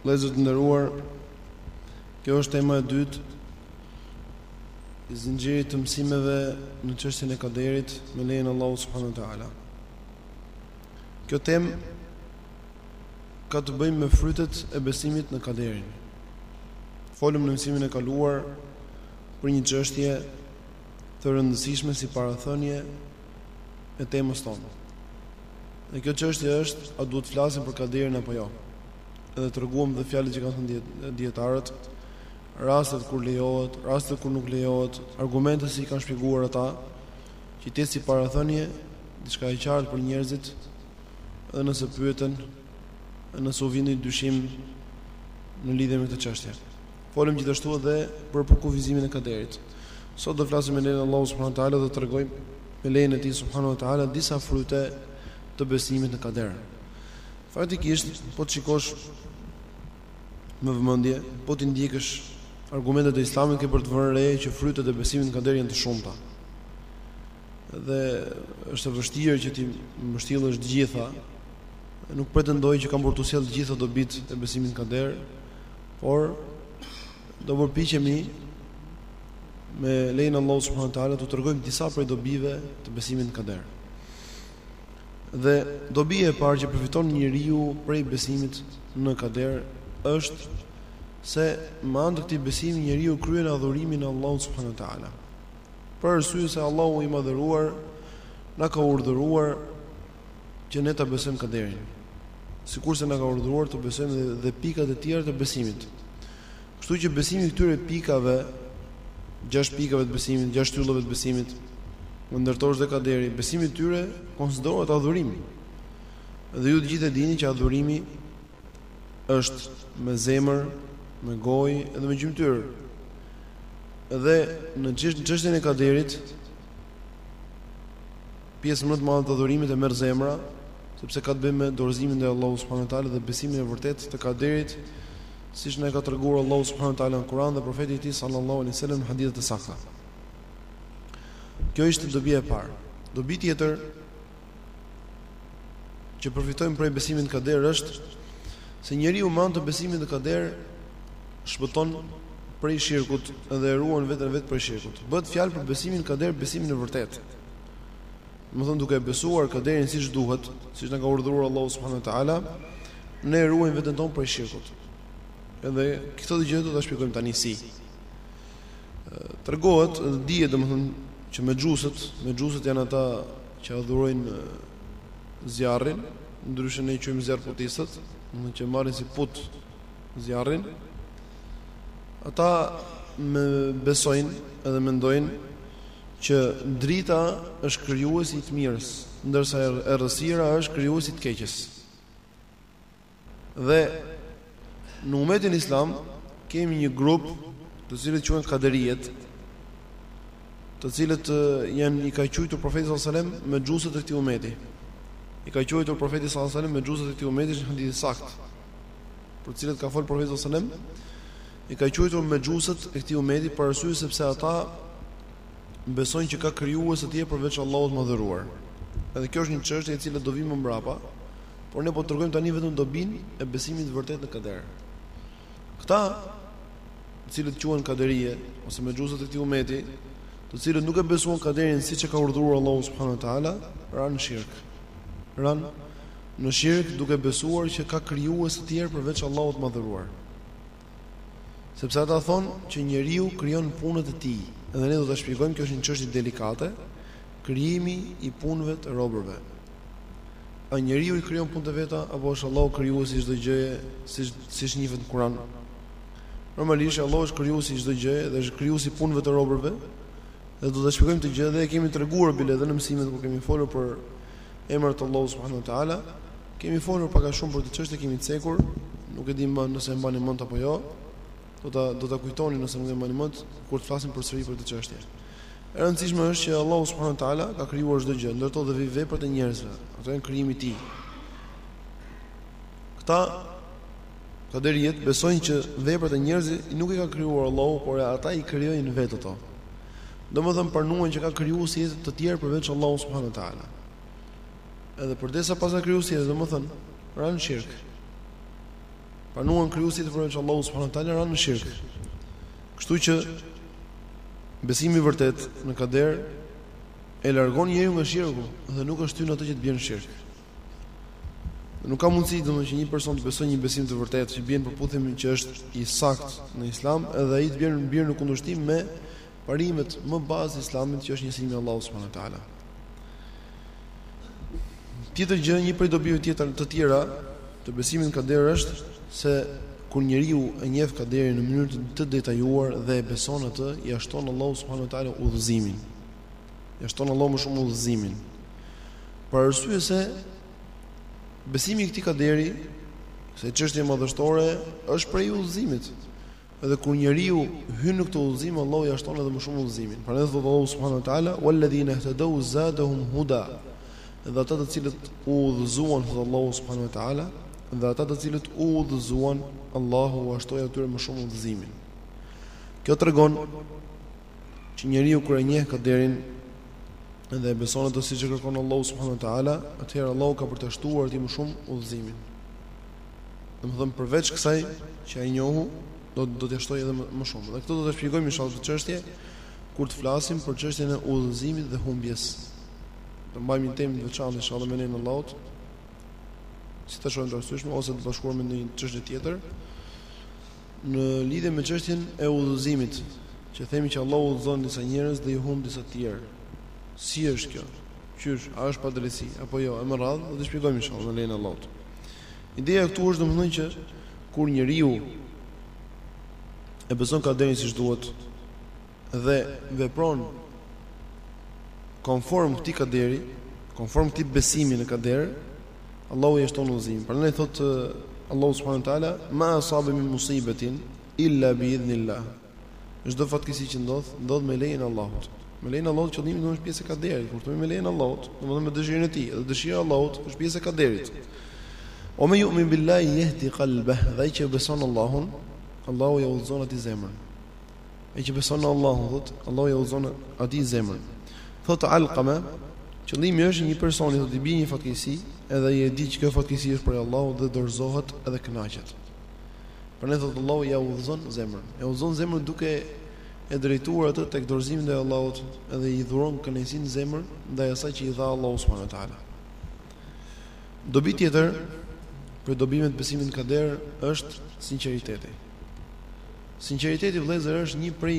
Vëllezër të nderuar, kjo është tema e dytë e zinxhirit të mësimeve në çështjen e kaderit me lejen e Allahut subhanahu wa taala. Kjo temë ka të bëjë me frytet e besimit në kaderin. Folëm në mësimin e kaluar për një çështje të rëndësishme si parathënie e temës tonë. Dhe kjo çështje është a duhet të flasim për kaderin apo jo. Edhe treguam dhe fjalët që kanë thënë dietarët, rastet kur lejohet, rastet kur nuk lejohet, argumentet si i kanë shpjeguar ata, që të jetë si parathënie diçka e qartë për njerëzit, edhe nëse pyeten nëse u vjen ndonjë dyshim në lidhje me këtë çështje. Folëm gjithashtu edhe për përkufizimin e kaderit. Sot do flasim me lejen e Allahut subhanahu wa taala dhe tregojmë me lejen e Tij subhanahu wa taala disa fryte të besimit në kader. Faktikisht, po të shikosh me vëmendje, po të ndjekësh argumentet e Islamit ke për të vënë re që frytet e besimit në kader janë të shumta. dhe është e vështirë që t'i mbështjellësh të gjitha. Nuk pretendoj që kam për t'u sjellë të gjitha dobitë e besimit kader, por do përpiqemi me lejen e Allahut subhanahu wa taala t'u tregojmë disa prej dobive të besimit në kader. Dhe dobi e parë që përfiton njeriu prej besimit në kader është se me anë të këtij besimi njeriu kryen adhurimin e Allahut subhanahu wa taala. Për arsye se Allahu i madhëruar na ka urdhëruar që ne ta besojmë kaderin. Sikurse na ka urdhëruar të besojmë dhe, dhe pikat e tjera të besimit. Kështu që besimi këtyre pikave, gjashtë pikave të besimit, gjashtë shtyllave të besimit, ndër to edhe kaderi, besimi i tyre konsiderohet adhurim. Dhe ju të gjithë e dini që adhurimi është me zemër, me gojë dhe me gjymtyrë. Dhe në çështjen e kaderit pjesën më të madhe të adhurimit e merr zemra, sepse ka të bëjë me dorëzimin ndaj Allahut subhanuhu teala dhe besimin e vërtetë të kaderit, siç na e ka treguar Allahu subhanuhu teala në Kur'an dhe profeti i tij sallallahu alaihi wasallam në hadithe të sakta. Kjo ishte dobia e parë. Dobi tjetër që përfitojmë prej besimit në kader është se njeriu me anë të besimit në kader shpëton prej shirkut dhe ruan veten e vet prej shirkut. Bëhet fjalë për besimin në kader, besimin e vërtetë. Domethënë duke e besuar kaderin siç duhet, siç na ka urdhëruar Allahu subhanahu wa taala, ne e ruajmë veten tonë prej shirkut. Edhe këtë gjë do ta shpjegojmë tani si. Tregohet, dihet domethënë që mexhusët, mexhusët janë ata që adhurojnë zjarrin, ndryshe ne i quajmë zjarrputistë, domethënë që marrin si put zjarrin. Ata me besojnë edhe mendojnë që drita është krijuesi i të mirës, ndërsa errësira është krijuesi i të keqes. Dhe në umetin islam kemi një grup të cilët quhen kaderijet, të cilët janë i ka quajtur profeti sallallahu alajhi wasallam mexhusët e këtij umeti. I ka quajtur profeti sallallahu alajhi wasallam mexhusët e këtij umeti në hadith të saktë. Për të cilët ka fol profeti sallallahu alajhi wasallam i ka quajtur mexhusët e këtij umeti për arsye sepse ata besojnë që ka krijues të tjerë përveç Allahut të Madhëruar. Edhe kjo është një çështje e cila do vijë më mbrapa. Por ne po tregojmë tani vetëm dobinë e besimit të vërtetë në kader. Këta, të cilët quhen kaderie ose mexhusët e këtij umeti, të cilët nuk e besuan kaderin siç e ka urdhëruar Allahu subhanahu wa taala, ranë në shirk. Ran në shirk duke besuar që ka krijues të tjerë përveç Allahut të madhëruar. Sepse ata thonë që njeriu krijon punët e tij, dhe ne do ta shpjegojmë, kjo është një çështje delikate, krijimi i punëve të robërve. A njeriu i krijon punët e veta apo është Allahu krijuesi i çdo gjëje, siç siç njifet në Kur'an? Normalisht Allahu është krijuesi i çdo gjëje dhe është krijuesi i punëve të robërve. Dhe do ta shpjegojmë këtë gjë dhe e kemi treguar bile edhe në mësimet kur kemi folur për emrat e Allahut subhanahu wa taala. Kemi folur pak a shumë për këtë çështje, kemi cekur, nuk e di më nëse e mbani mend apo jo. Do ta do ta kujtoni nëse nuk e mbani mend kur të flasim përsëri për këtë çështje. E rëndësishme është që Allahu subhanahu wa taala ka krijuar çdo gjë, ndër to dhe veprat e njerëzve. Ato janë krijimi i tij. Këta kaderijet besojnë që veprat e njerëzve nuk i ka krijuar Allahu, por ata i krijojnë vetë ato. Domethënë pranuan që ka krijues tjetër të tjerë përveç Allahut subhanuhu teala. Edhe përderisa pastaj ka krijues tjetër, domethënë ranë në shirk. Pranuan krijues tjetër përveç Allahut subhanuhu teala ranë në shirk. Kështu që besimi i vërtet në kader e largon njeriun nga shirku dhe nuk e shtyn atë që të bjerë në shirk. Nuk ka mundësi domethënë që një person të besojë një besim të vërtetë që bjen në përputhje me që është i sakt në Islam, edhe ai të bjerë bjen në kundërshtim me parimet më bazë të Islamit që është njësimi i Allahut subhanahu wa taala. Tjetër gjë, një prej dobive tjetër të tjera të besimit në kader është se kur njeriu e njeh kaderin në mënyrë të detajuar dhe e beson atë, ia shton Allahu subhanahu wa taala udhëzimin. Ia shton Allahu më shumë udhëzimin. Për arsye se besimi i këtij kaderi se çështje madhështore është prej udhëzimit. Edhe kur njeriu hyn në këtë udhëzim, Allahu ia shton edhe më shumë udhëzimin. Prandaj thotë Allahu subhanahu wa taala, "Walladhina ihtadaw zadahum huda." Dhe ata të cilët u udhëzuan thotë Allahu subhanahu wa taala, dhe ata të cilët u udhëzuan, Allahu ua shtoi atyre më shumë udhëzimin. Kjo tregon që njeriu kur e njeh kaderin dhe e beson atë siç e kërkon Allahu subhanahu wa taala, atëherë Allahu ka për t'ia shtuar atij më shumë udhëzimin. Domethënë përveç kësaj që ai njohu, do do t'ia shtojë edhe më shumë. Dhe këtë do ta shpjegojmë inshallah këtë çështje kur të flasim për çështjen e udhëzimit dhe humbjes. Do mbajmë një temë të veçantë inshallah me lejen e Allahut. Si ta shohim të arsyeshme ose të bashkuar me një çështje tjetër. Në lidhje me çështjen e udhëzimit, që themi që Allahu udhëzon disa njerëz dhe i humb disa të tjerë. Si është kjo? Qysh, a është padrejtësi apo jo? E me radhë, do t'i shpjegojmë inshallah me lejen e Allahut. Ideja këtu është domethënë që kur njeriu e beson kaderin siç duhet, dhe vepron konform këtij kaderi, konform këtij besimi në kader, Allahu ia shton udhëzimin. Prandaj thot Allahu subhanahu wa taala, "Ma asabe min musibatin illa bi idhnillah." Çdo fatkeqësi që ndodh, ndodh me lejen e Allahut. Me lejen e Allahut qëllimi është pjesë e kaderit, kur thonë me lejen e Allahut, domethënë me dëshirën e tij, dhe dëshira e Allahut është pjesë e kaderit. Wa man yu'min billahi yahdi qalbah, dhe ai që beson Allahun, Allahu ia udhëzon atij zemrën. e që beson në Allahun, thot, Allahu ia udhëzon atij zemrën. Thot Alqama, qëllimi është një person i cili i bie një fatkeqësi, edhe ai e di që kjo fatkeqësi është prej Allahut dhe dorëzohet edhe kënaqet. Prandaj thot Allahu ia udhëzon zemrën. E udhëzon zemrën duke e drejtuar atë tek dorëzimi ndaj Allahut, edhe i dhuron kënaqësinë në zemër ndaj asaj që i dha Allahu subhanahu wa taala. Dobi tjetër prej dobive të besimit në kader është sinqeriteti. Sinqeriteti vëllezër është një prej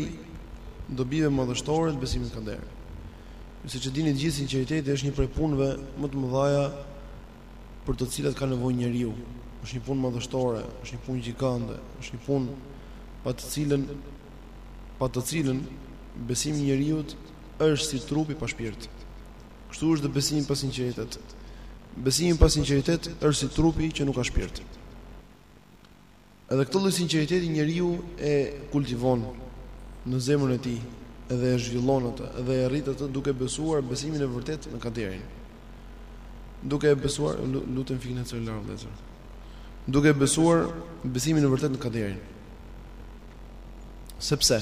dobive madhështore të besimit në kader. Ju siç e dini të gjithë sinqeriteti është një prej punëve më të mëdha për të cilat ka nevojë njeriu. Është një punë madhështore, është një punë gjigande, është një punë pa të cilën pa të cilën besimi i njeriut është si trupi pa shpirt. Kështu është dhe besimi pa sinqeritet. Besimi pa sinqeritet është si trupi që nuk ka shpirt. Edhe këtë lloj sinqeriteti njeriu e kultivon në zemrën e tij dhe e zhvillon atë dhe e rrit atë duke e besuar besimin e vërtetë në kaderin. Duke e besuar, lutem fikni atë celular vëllezër. Duke e besuar besimin e vërtetë në kaderin. Sepse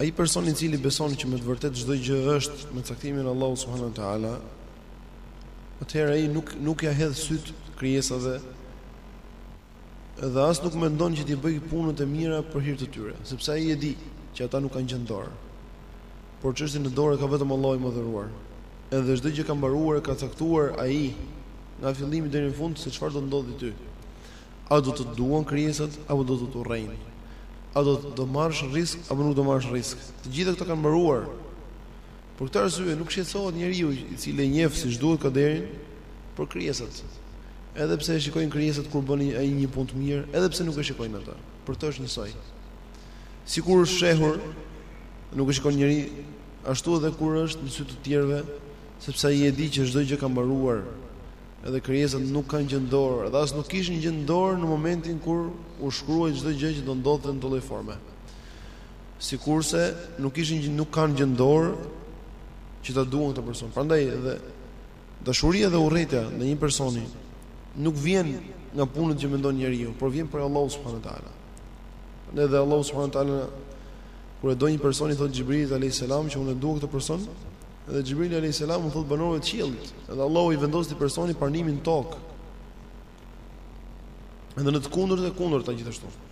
ai person i cili beson që me të vërtetë çdo gjë është me caktimin e Allahut subhanahu wa taala, atëherë ai nuk nuk ia hedh sytë krijesave Edhe as nuk mendon që t'i bëjë punët e mira për hir të tyre, sepse ai e di që ata nuk kanë gjë në dorë. Por çështjen në dorë e ka vetëm Allahu i Madhëruar. Edhe çdo gjë ka mbaruar e ka caktuar Ai nga fillimi deri në fund se çfarë do të ndodhi ty. A do të të duan krijesat apo do të të urrejnë? A do të do marrësh rrisk apo nuk do marrësh rrisk? Të gjitha këto kanë mbaruar. Për këtë arsye nuk shqetësohet njeriu i cili e njeh siç duhet kaderin për krijesat. Edhe pse e shikojnë krijesat kur bën ai një punë të mirë, edhe pse nuk e shikojnë atë, për të është njësoj. Sikur është fshehur, nuk e shikon njeri, ashtu edhe kur është në sy të të tjerëve, sepse ai e di që çdo gjë ka mbaruar. Edhe krijesat nuk kanë gjë në dorë, edhe as nuk kishin gjë në dorë në momentin kur u shkruaj çdo gjë që do ndodhte në këtë lloj forme. sikurse nuk kishin nuk kanë gjë në dorë që ta duan këtë person. Prandaj edhe dashuria dhe urrejtja ndaj një personi nuk vjen nga punët që mendon njeriu, por vjen prej Allahut subhanuhu teala. Edhe Allahu subhanuhu teala kur e do një person i thotë Xhibrilit alejhi selam që unë e dua këtë person, dhe Xhibrili alejhi selam u thotë banorëve të qiellit, dhe Allahu i vendos këtij personi pranimin në tokë. Edhe në të kundërt e kundërta gjithashtu.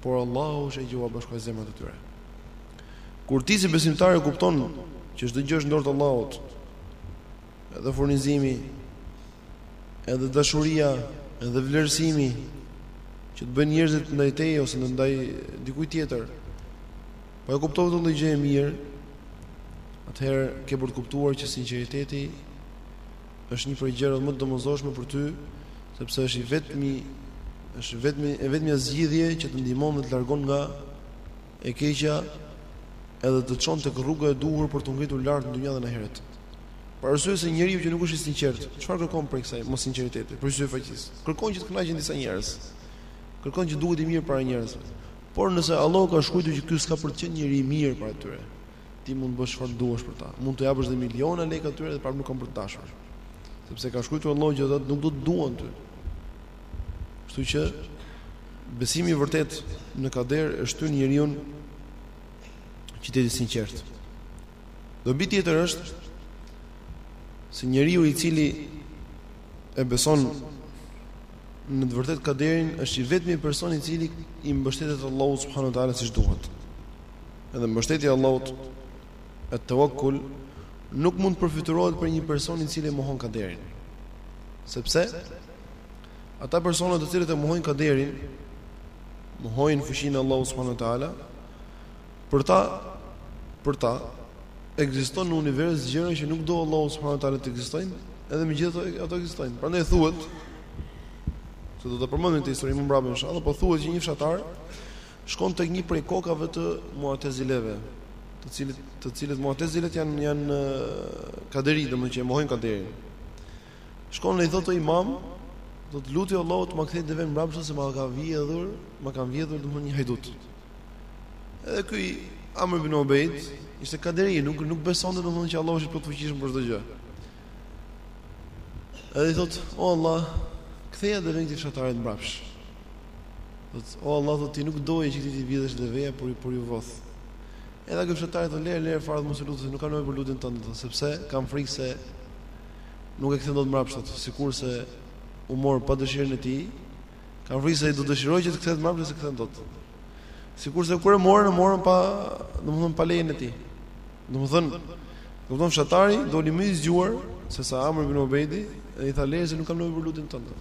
Por Allahu është ai që ua bashkoi zemrat e tyre. Kur ti si besimtar e kupton që çdo gjë është në dorë të Allahut, edhe furnizimi, edhe dashuria, edhe vlerësimi që të bëjnë njerëzit ndaj teje ose ndaj dikujt tjetër. Po e kuptove këtë lloj gjëje mirë, atëherë ke për të kuptuar që sinqeriteti është një prej gjërave më të domosdoshme për ty, sepse është i vetmi është vetmi e vetmja zgjidhje që të ndihmon dhe të largon nga e keqja edhe të çon tek rruga e duhur për t'u ngritur lart në dynja dhe në ahiret. Për arsye se njeriu që nuk është i sinqertë, çfarë kërkon prej kësaj mossinqeriteti, prej syfaqësisë. Kërkon që të kënaqen disa njerëz. Kërkon që të duket i mirë para njerëzve. Por nëse Allahu ka shkruar që ky s'ka për të qenë njeri i mirë para tyre, Ti mund të bësh çfarë duash për ta. Mund të japësh dhe miliona lekë atyre dhe prapë nuk kanë për të dashur. Sepse ka shkruar Allahu që ata nuk do të duan ty. Kështu që besimi i vërtet në kader e shtyn njeriu që të jetë i sinqertë. Dobi tjetër është se njeriu i cili e beson në të vërtetë kaderin është i vetmi person i cili i mbështetet Allahut subhanahu wa taala siç duhet. Edhe mbështetja e Allahut et-tawakkul nuk mund të përfytyrohet për një person i cili mohon kaderin. Sepse ata persona të cilët e mohojnë kaderin, mohojnë fuqinë e Allahut subhanahu wa taala, për ta për ta ekziston në univers gjëra që nuk do Allahu subhanahu wa taala të ekzistojnë, edhe megjithatë ato ekzistojnë. Prandaj thuhet se do ta përmendim këtë histori më mbrapa inshallah, po thuhet që një fshatar Shkon tek një prej kokave të Mu'tazileve, të cilët të cilët Mu'tazilet janë janë kaderi, domethënë që e mohojnë kaderin. Shkon dhe i thotë imam, do t'i lutesh Allahut të ma kthejë devenë mbrapsht se ma ka vjedhur, ma ka vjedhur domethënë një hajdut. Edhe ky Amr ibn Ubayd ishte kaderi, nuk nuk besonte domethënë që Allahu është i plotfuqishëm për çdo gjë. Edhe i thotë, o Allah, ktheja devenë këtij fshatarit mbrapsht. Thotë, o Allah, thotë, ti nuk doje që t'i vidhej deveja, por, por iu vodh. Edhe ky fshatari thotë lëre, lëre fare dhe mos e lut, nuk kam nevojë për lutjen tënde, sepse kam frikë se nuk e kthen dot mbrapsht, thotë, sikurse u mor pa dëshirën e tij, kam frikë se ai do dëshirojë që të kthehet mbrapsht dhe s'e kthen dot. Sikurse kur e morën, e morën pa, domethënë pa lejen e tij. Domethënë, kupton, fshatari doli më i zgjuar se sa Amr ibn Ubejdi dhe i tha lëre se nuk kam nevojë për lutjen tënde.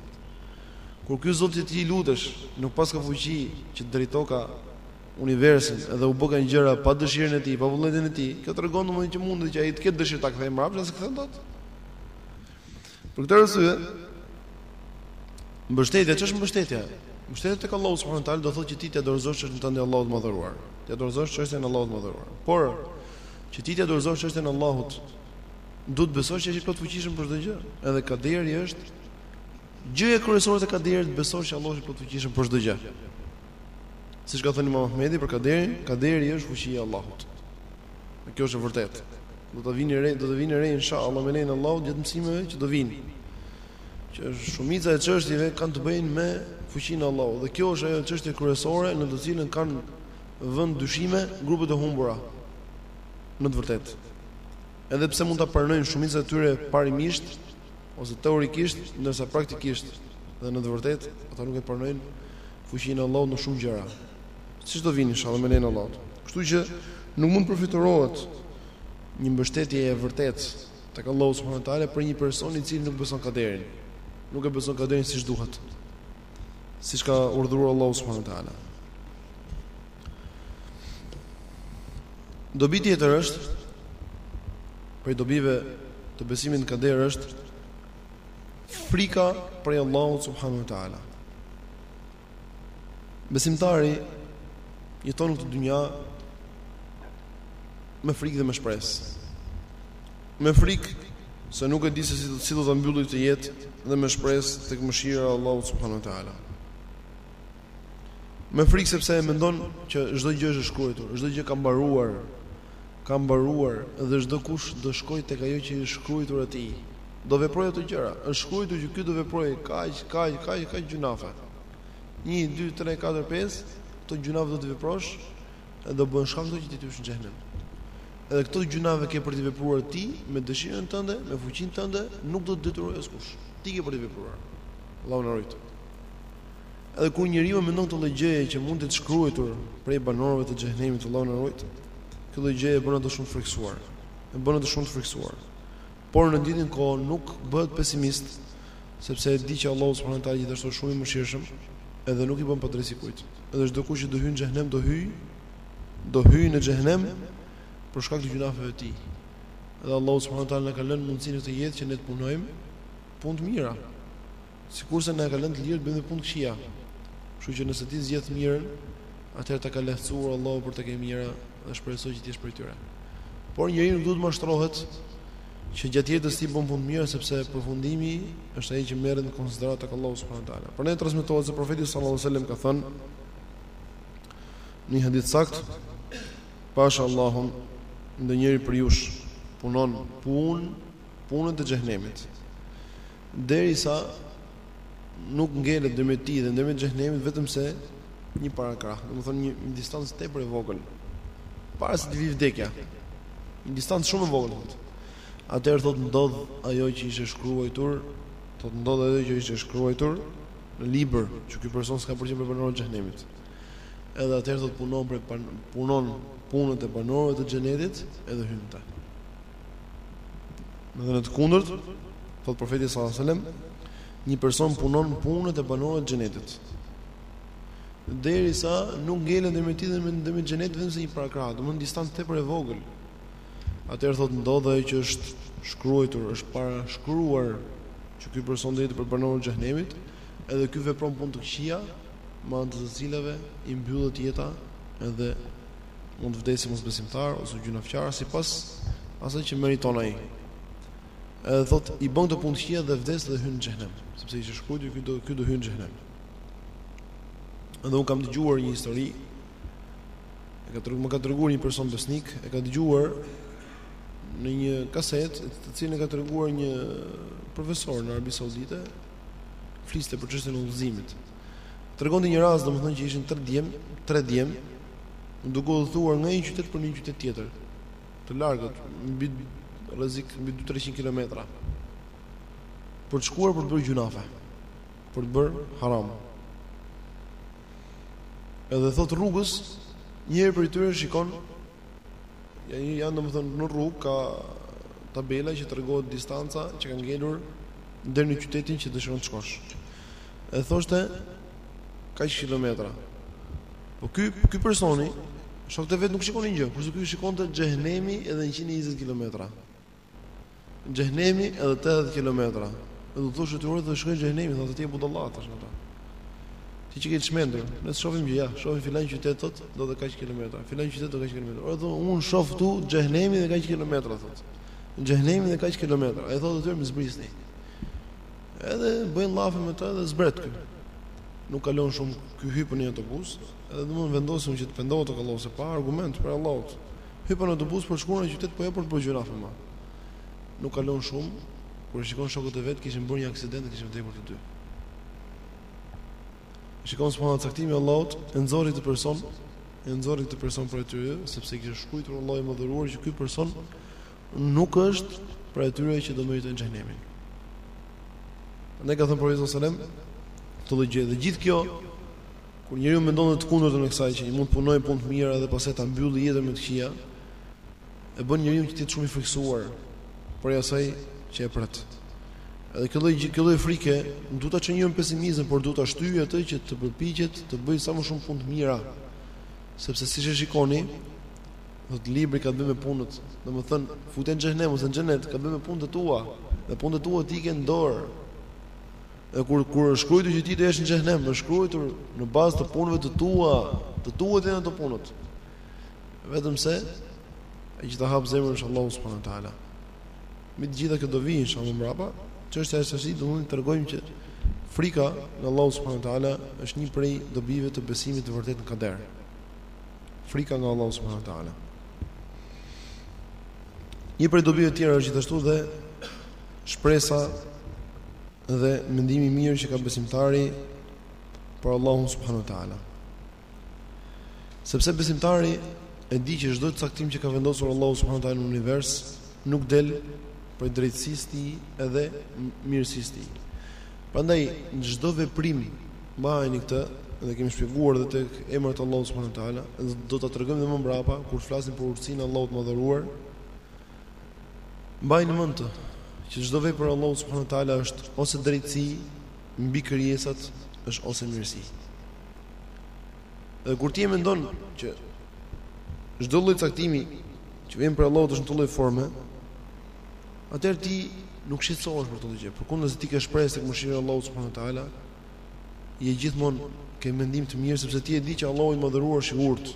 Kur ky Zot që ti i lutesh nuk paska fuqi që të drejtoka universin dhe u bëkan gjëra pa dëshirën e tij, pa vullnetin e tij, kjo tregon domethënë që mundet që ai të ketë dëshirë ta kthejë mbrapsht, e s'e kthen dot. Për këtë arsye, mbështetja ç'është mbështetja? Mbështetja tek Allahu subhanahu wa taala do thotë që ti të dorëzosh çështjen tënde Allahut të madhëruar. T'ia dorëzosh çështjen Allahut të madhëruar. Por që ti t'ia dorëzosh çështjen Allahut, duhet të besosh që është i plotfuqishëm për çdo gjë. Edhe kaderi është gjëja kryesore te kaderi, të besosh që Allahu është i plotfuqishëm për çdo gjë. Siç ka thënë Imam Ahmedi për kaderin, kaderi është fuqia e Allahut. Dhe kjo është e vërtetë. Do të vini re, do të vini re inshallah me lejen e Allahut gjatë mësimeve që do vijnë. Që shumica e çështjeve kanë të bëjnë me fuqinë e Allahut dhe kjo është ajo çështje kryesore në të cilën kanë vënë dyshime grupet e humbura. Në të vërtetë. Edhe pse mund ta pranojnë shumica e tyre parimisht ose teorikisht, ndërsa praktikisht dhe në të vërtetë ata nuk e pranojnë fuqinë e Allahut në shumë gjëra. Siç do vijnë inshallah me lejen e Allahut. Kështu që nuk mund të përfytyrohet një mbështetje e vërtetë tek Allahu subhanahu wa taala për një person i cili nuk beson kaderin. Nuk e beson kaderin siç duhet. Siç ka urdhëruar Allahu subhanahu wa taala. Dobi tjetër është prej dobive të besimit në kader është frika prej Allahut subhanahu wa taala. Besimtari jeton në këtë dynja me frikë dhe me shpresë. Me frikë se nuk e di se si do ta mbyllë këtë jetë dhe me shpresë tek mëshira e Allahut subhanahu wa taala. Me frikë sepse e mendon që çdo gjë është e shkruajtur, çdo gjë ka mbaruar, ka mbaruar dhe çdokush do shkojë tek ajo që i është shkruajtur atij. Do veprojë ato gjëra. Është shkruajtur që ky do veprojë kaq, kaq, kaq, kaq gjynahe. 1 2 3 4 5 Këto gjynahe do t'i veprosh dhe do bëhen shkak që ti të hysh në xhehenem. Edhe këto gjynahe ke për t'i vepruar ti me dëshirën tënde, me fuqinë tënde, nuk do të detyrojë askush. Ti ke për t'i vepruar. Allahu na ruajt. Edhe kur njeriu mendon këtë gjë që mund të jetë shkruajtur prej banorëve të xhehenemit, Allahu na ruajt. Kjo gjë e bën atë shumë të frikësuar. E bën atë shumë të frikësuar. Por në të njëjtën kohë nuk bëhet pesimist, sepse e di që Allahu subhanahu wa taala gjithashtu është shumë i mëshirshëm, edhe nuk i bën padrejtësi kujt. Edhe çdokush që do hyjë në xhehenem do hyjë, do hyjë në xhehenem për shkak të gjynaheve të tij. Dhe Allahu subhanahu wa taala na ka lënë mundësi në këtë jetë që ne të punojmë punë të mira. Sikurse na e ka lënë të lirë të bëjmë dhe punë të këqija. Kështu që nëse ti zgjedh të mirën, atëherë ta ka lehtësuar Allahu për tek e mira dhe shpresoj që të jesh prej tyre. Por njeriu nuk duhet të mashtrohet që gjatë jetës së tij bën punë të mira sepse përfundimi është ai që merret në konsideratë tek Allahu subhanahu wa taala. Prandaj transmetohet se profeti sallallahu alajhi wasallam ka thënë në një hadith të saktë pasha Allahun ndonjëri prej jush punon punë punët e xhehenemit. Derisa nuk ngelet ndërmjet tij dhe ndërmjet xhehenemit vetëm se një parakrah, domethënë një, një distancë tepër e vogël. Para se të vijë vdekja. Një distancë shumë e vogël. Atëherë thotë ndodh ajo që ishte shkruajtur, thotë ndodh ajo që ishte shkruajtur në libër, që ky person s'ka për të qenë prej banorëve të xhehenemit. Edhe atëherë thotë punon për punon punët e banorëve të xhenetit, edhe hyn në të. Dhe në të kundërt, thotë profeti sallallahu alajhi wasallam, një person punon punët e banorëve të xhenetit. Derisa nuk ngelet ndërmjet tij dhe ndërmjet xhenetit vetëm se një parakrah, domethënë distancë tepër e vogël. Atëherë thotë ndodh ajo që është shkruajtur, është parashkruar që ky person do jetë prej banorëve të xhehenemit, edhe ky vepron punë të këqija, me anë të të cilave i mbyllet jeta edhe mund të vdesi mosbesimtar ose gjynafqar sipas asaj që meriton ai. Edhe thot i bën të punë të këqija dhe vdes dhe hyn në xhenem, sepse ishte shkruajtur ky do ky do hyn në xhenem. Edhe un kam dëgjuar një histori e ka treguar më ka treguar një person besnik, e ka dëgjuar në një kaset, të cilën e ka treguar një profesor në Arabi Saudite, fliste për çështjen e udhëzimit. Tregonte një rast, domethënë që ishin tre djem, tre djem, duke udhëtuar nga një qytet për një qytet tjetër, të largët, mbi rrezik mbi 2-300 kilometra. Për të shkuar për të bërë gjunafe, për të bërë haram. Edhe thot rrugës, njëri prej tyre shikon janë janë domethënë në rrugë ka tabela që tregohet distanca që ka ngelur deri në qytetin që dëshiron të shkosh. e thoshte kaq kilometra. Po ky ky personi shokët e vet nuk shikojnë gjë, kurse ky shikonte xhehenemi edhe 120 kilometra. Xhehenemi edhe 80 kilometra. Edhe thoshte ti uroj të shkoj në xhehenemi, thotë ti budalla tash ata. Ti qenke çmendur, ne shohim gjë, ja, shohim filan qytet thotë, do kaq kilometra. Filan qytet do kaq kilometra. Ore thotë un shoh këtu xhehenemi dhe kaq kilometra thotë. Xhehenemi dhe kaq kilometra. Ai thotë këtu më zbrisni. Edhe bëjnë llafe me të dhe zbret ky. Nuk kalon shumë ky hypë në një autobus, edhe domethënë vendosi që të pendohet te Allahu se pa argument prej Allahut. Hypë në autobus për të shkuar në qytet po jo për të bërë gjëra fëma. Nuk kalon shumë kur shikon shokët e vet kishin bërë një aksident dhe kishin vdekur të dy. Shiko subhan caktimi i Allahut, e nxorri atë person, e nxorri atë person prej aty, sepse kishte shkruar Allahu i madhëruar që ky person nuk është prej atyre që do meritojnë xhenemin. Na ka thënë profeti sallallahu alajhi wasallam të llogjë dhe gjithë kjo kur njeriu mendon të kundërtën e kësaj që njeriu mund të punojë punë të mira dhe pastaj ta mbyllë jetën me të këqija e bën njeriu që të jetë shumë i frikësuar prej asaj që e pret. Edhe kjo lloj kjo lloj frike nuk duhet ta çojë në pesimizëm, por duhet ta shtyjë atë që të përpiqet të bëjë sa më shumë punë të mira. Sepse siç e shikoni, Thot libri ka të bëjë me punët, domethënë futja në xhenem ose në xhenet, ka të bëjë me punët e tua. Dhe punët e tua ti i ke në dorë. Dhe kur kur është shkruar që ti do jesh në xhenem, është shkruar në bazë të punëve të tua, të tua të janë ato punët. Vetëm se e gjitha ka qenë e ditur nga Allahu subhanahu teala. Me të gjitha këto do vijnë inshallah mbrapa, çështja është se do të tregojmë që frika nga Allah subhanahu teala është një prej dobive të besimit të vërtetë në kader. Frika nga Allahu subhanahu wa taala. Një prej dobive të tjera është gjithashtu dhe shpresa dhe mendimi i mirë që ka besimtari për Allahun subhanahu wa taala. Sepse besimtari e di që çdo caktim që ka vendosur Allahu subhanahu wa taala në univers nuk del prej drejtësisë tij edhe mirësisë së tij. Prandaj çdo veprim Mbajeni mend këtë dhe kemi shpjeguar dhe tek emrat e Allahut subhanahu wa taala, do ta tregojmë edhe më mbrapa kur të flasim për urtësinë e Allahut të madhëruar. Mbajeni mend këtë që çdo vepër e Allahut subhanahu wa taala është ose drejtësi mbi krijesat, është ose mirësi. Dhe kur ti e mendon që çdo lloj caktimi që vjen prej Allahut është në çdo lloj forme, atëherë ti nuk shqetësohesh për këtë gjë. Përkundrazi ti ke shpresë tek mëshira e Allahut subhanahu wa taala, je gjithmonë ke mendim të mirë sepse ti e di që Allahu i madhëruar është i urtë.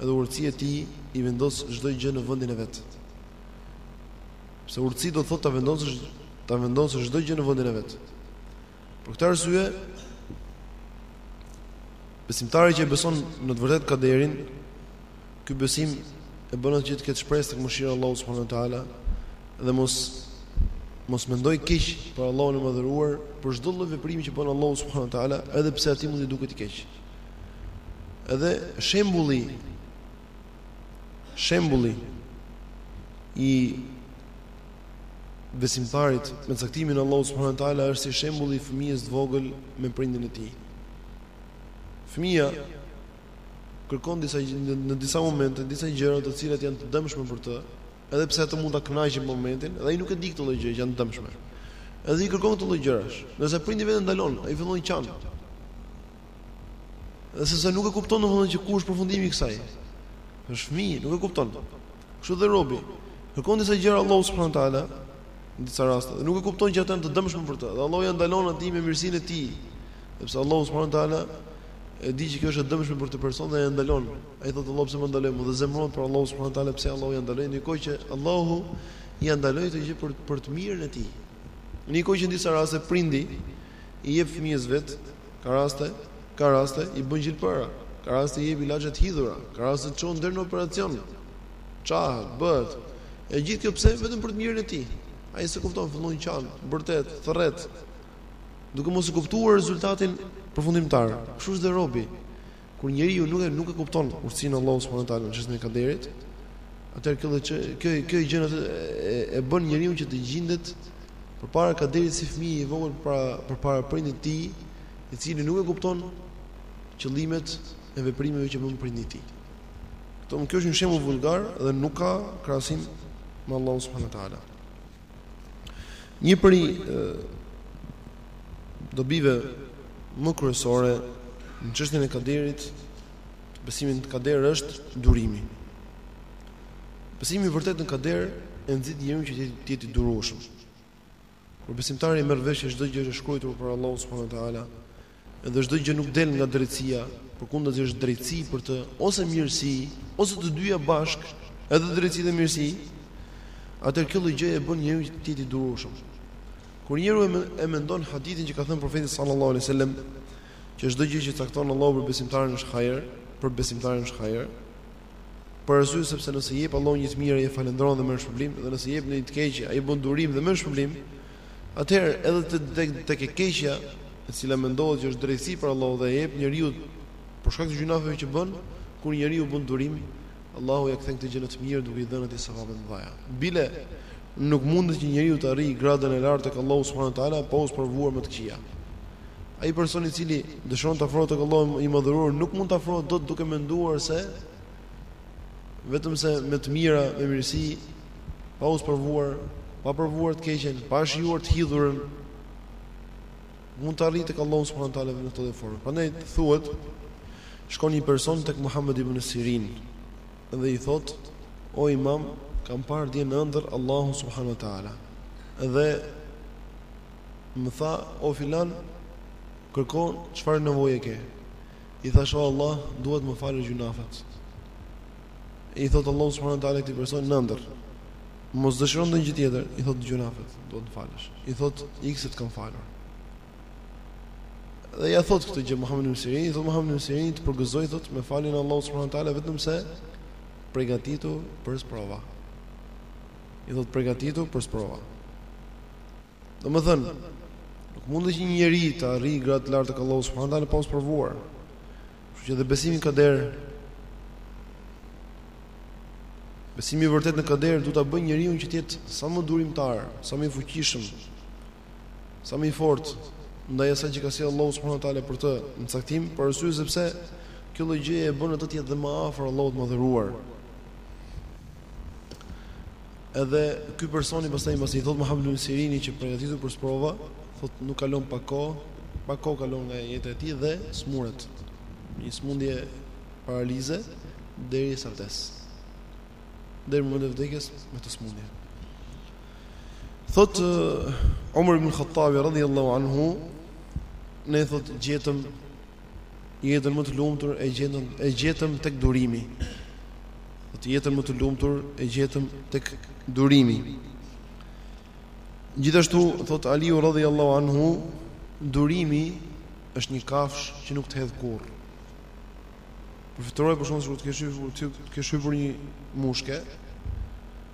Edhe urtësia e tij i vendos çdo gjë në vendin e vet. Sepse urtësi do të thotë ta vendosësh ta vendosësh çdo gjë në vendin e vet. Për këtë arsye, besimtari që e beson në të vërtetë kaderin, ky besim e bën atë që të ketë shpresë tek mëshira e Allahut subhanuhu teala dhe mos mos mendojë keq për Allahun e madhëruar për çdo lloj veprimi që bën Allahu subhanuhu teala, edhe pse atij mund t'i duket i keq. Edhe shembulli shembulli i besimtarit me caktimin e Allahut subhanahu wa taala është si shembulli i fëmijës të vogël me prindin e tij. Fëmija kërkon disa në disa momente, disa gjëra të cilat janë të dëmshme për të, edhe pse ato mund ta kënaqin për momentin, dhe ai nuk e di këto lloj gjëra janë të dëmshme. Edhe i kërkon këto lloj gjërash, ndërsa prindi i vet e ndalon, ai fillon qan. Dhe sepse nuk e kupton domethënë që kush është përfundimi i kësaj. Është fëmijë, nuk e kupton. Kështu dhe robi kërkon disa gjëra Allahut subhanahu wa taala në disa raste dhe nuk e kupton që ato janë të dëmshme për të. Dhe Allahu ia ndalon atij me mirësinë e tij. Sepse Allahu subhanahu wa taala e di që kjo është e dëmshme për atë person dhe ia ndalon. Ai thotë Allahu pse më ndaloi mua dhe zemërohet me Allahun subhanahu wa taala pse Allahu ia ndaloi ndërkohë që Allahu ia ndaloi atë gjë për për të mirën e tij. Ndërkohë që në disa raste prindi i jep fëmijës vet ka raste Ka raste i bën gjilpëra, ka raste i jep ilaçe të hidhura, ka raste e çon deri në operacion. Çahet, bëhet. E gjithë kjo pse? Vetëm për të mirën e tij. Ai s'e kupton, fillon qan, bërtet, thërret. Duke mos e kuptuar rezultatin përfundimtar. Kështu është dhe robi. Kur njeriu nuk e nuk e kupton urtësinë e Allahut subhanuhu teala në çështjen e kaderit, atëherë kjo kjo kjo gjë e, e bën njeriu që të gjindet përpara kaderit si fëmijë i vogël përpara përpara prindit të tij, i cili nuk e kupton qëllimet e veprimeve që bën prindi i tij. Këto kjo është një shembull vulgar dhe nuk ka krahasim me Allahun subhanahu wa taala. Një prej dobive më kryesore në çështjen e kaderit, besimit në kader është durimi. Besimi i vërtetë në kader e nxit njeriun që të jetë i durueshëm. Kur besimtari merr vesh që çdo gjë është e shkruar prej Allahut subhanuhu teala, dhe çdo gjë nuk del nga drejtësia, përkundazi është drejtësi për të ose mirësi, ose të dyja bashkë, edhe drejtësi dhe mirësi, atëherë kjo lloj gjëje e bën njeriun të jetë i durueshëm. Kur njeriu e mendon hadithin që ka thënë profeti sallallahu alejhi ue sellem, që çdo gjë që cakton Allahu për besimtarin është hajër, për besimtarin është hajër, Për arsye sepse nëse i jep Allahu një të mirë ai e falendron dhe merr shpërblim dhe nëse i jep një të keqe ai bën durim dhe merr shpërblim, atëherë edhe të tek tek e keqja e cila mendohet që është drejtësi prej Allahut dhe ia jep njeriut për shkak të gjynafeve që bën, kur njeriu bën durim, Allahu ia kthen këtë gjë në të mirë duke i dhënë atij sevape të mëdha. Bile nuk mundet që njeriu të arrijë gradën e lartë tek Allahu subhanahu wa taala pa u sprovuar me të këqija. Ai person i cili dëshiron të afrohet tek Allahu i Madhëruar nuk mund të afrohet dot duke menduar se vetëm se me të mira, me mirësi, pa u sprovuar, pa provuar të keqen, pa shijuar të hidhurën, mund të arrijë tek Allahu subhanahu teala në këtë formë. Prandaj thuhet shkon një person tek Muhammed ibn Sirin dhe i thotë: "O Imam, kam parë dje në ëndërr Allahun subhanahu teala." Dhe Më tha, o filan, kërko çfarë nevoje ke. I thashë, o Allah, dua të më falësh gjynafet. I thotë Allah subhanahu taala këtij person në ëndërr. Mos dëshiron ndonjë gjë tjetër, i thotë gjynafet, dua të më falësh. I thotë, ik se të kam falur. Dhe ia thotë këtë gjë Muhammed ibn Sirin, i thotë Muhammed ibn Sirin të përgëzoj thotë me faljen e Allahut subhanahu taala vetëm se pregatitu për sprova. I thotë pregatitu për sprova. Domethënë, nuk mundet që një njeri të arrijë gradë të lartë tek Allahu subhanahu wa taala pa u sprovuar. Kështu që dhe besimi në kader, besimi i vërtetë në kader, duhet ta bëjë njeriun që të jetë sa më durimtar, sa më i fuqishëm, sa më i fortë, ndaj asaj që ka sjellë Allahu subhanahu wa taala për të në caktim, për arsye sepse kjo lloj gjëje e bën atë të jetë dhe më afër Allahut të Madhëruar. Edhe ky personi pastaj mbas i thot Muhammed ibn Sirini që përgatitu për sprova, thot nuk kalon pak kohë, pak kohë kalon nga jeta e tij dhe smuret. Një smundje paralize deri sa vdes. Deri në vdekje me të smundje. Thot Umar ibn Khattabi radhiyallahu anhu ne thot gjetëm Jetën më të lumtur e gjetëm e gjetëm tek durimi. Jetën më të lumtur e gjetëm tek durimi. Gjithashtu thot Aliu radhiyallahu anhu, durimi është një kafsh që nuk të hedh kurrë. Përfytyroje për shembull sikur të kesh hypur, të kesh hypur në mushkë,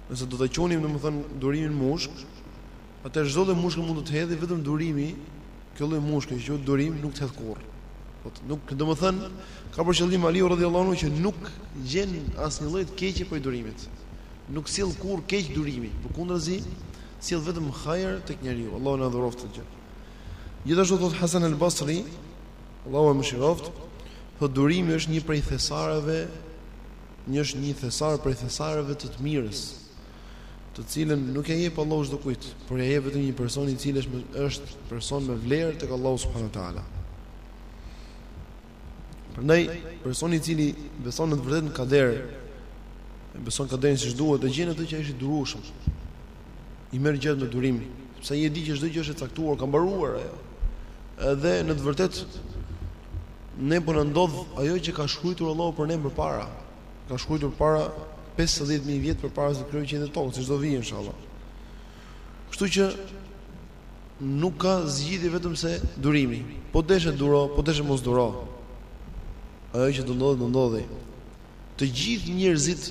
nëse do ta qujnim domethënë durimin mushk, atëherë çdo dhe mushkë mund të të hedhë vetëm durimi Kjo lloj mushke që durim nuk të hedh kurr. Po nuk domethënë ka për qëllim Aliu radhiyallahu anhu që nuk gjen asnjë lloj të keqe prej durimit. Nuk sjell kurr keq durimi, përkundrazi sjell vetëm hajër tek njeriu. Allahu na dhuroftë të gjithë. Gjithashtu thot Hasan al-Basri, Allahu e mëshiroftë, thot durimi është një prej thesareve, një është një thesar prej thesareve të të mirës. të cilën nuk ja jep Allahu çdo kujt, por ja jep vetëm një person i cili është është person me vlerë tek Allahu subhanahu wa taala. Prandaj personi i cili beson në të vërtetë në kader, e beson kaderin siç duhet, do e gjen atë që është i durueshëm. I merr gjërat me durim, sepse ai e di që çdo gjë është e caktuar, ka mbaruar ajo. Edhe në të vërtetë ne po na ndodh ajo që ka shkrujtur Allahu për ne përpara. ka shkrujtur para 50000 vjet përpara se të krijojë qiejt e tokën, siç do vijë inshallah. Kështu që nuk ka zgjidhje vetëm se durimi. Po deshe duro, po deshe mos duro. Ajo që do ndodhi, do ndodhi. Të gjithë njerëzit,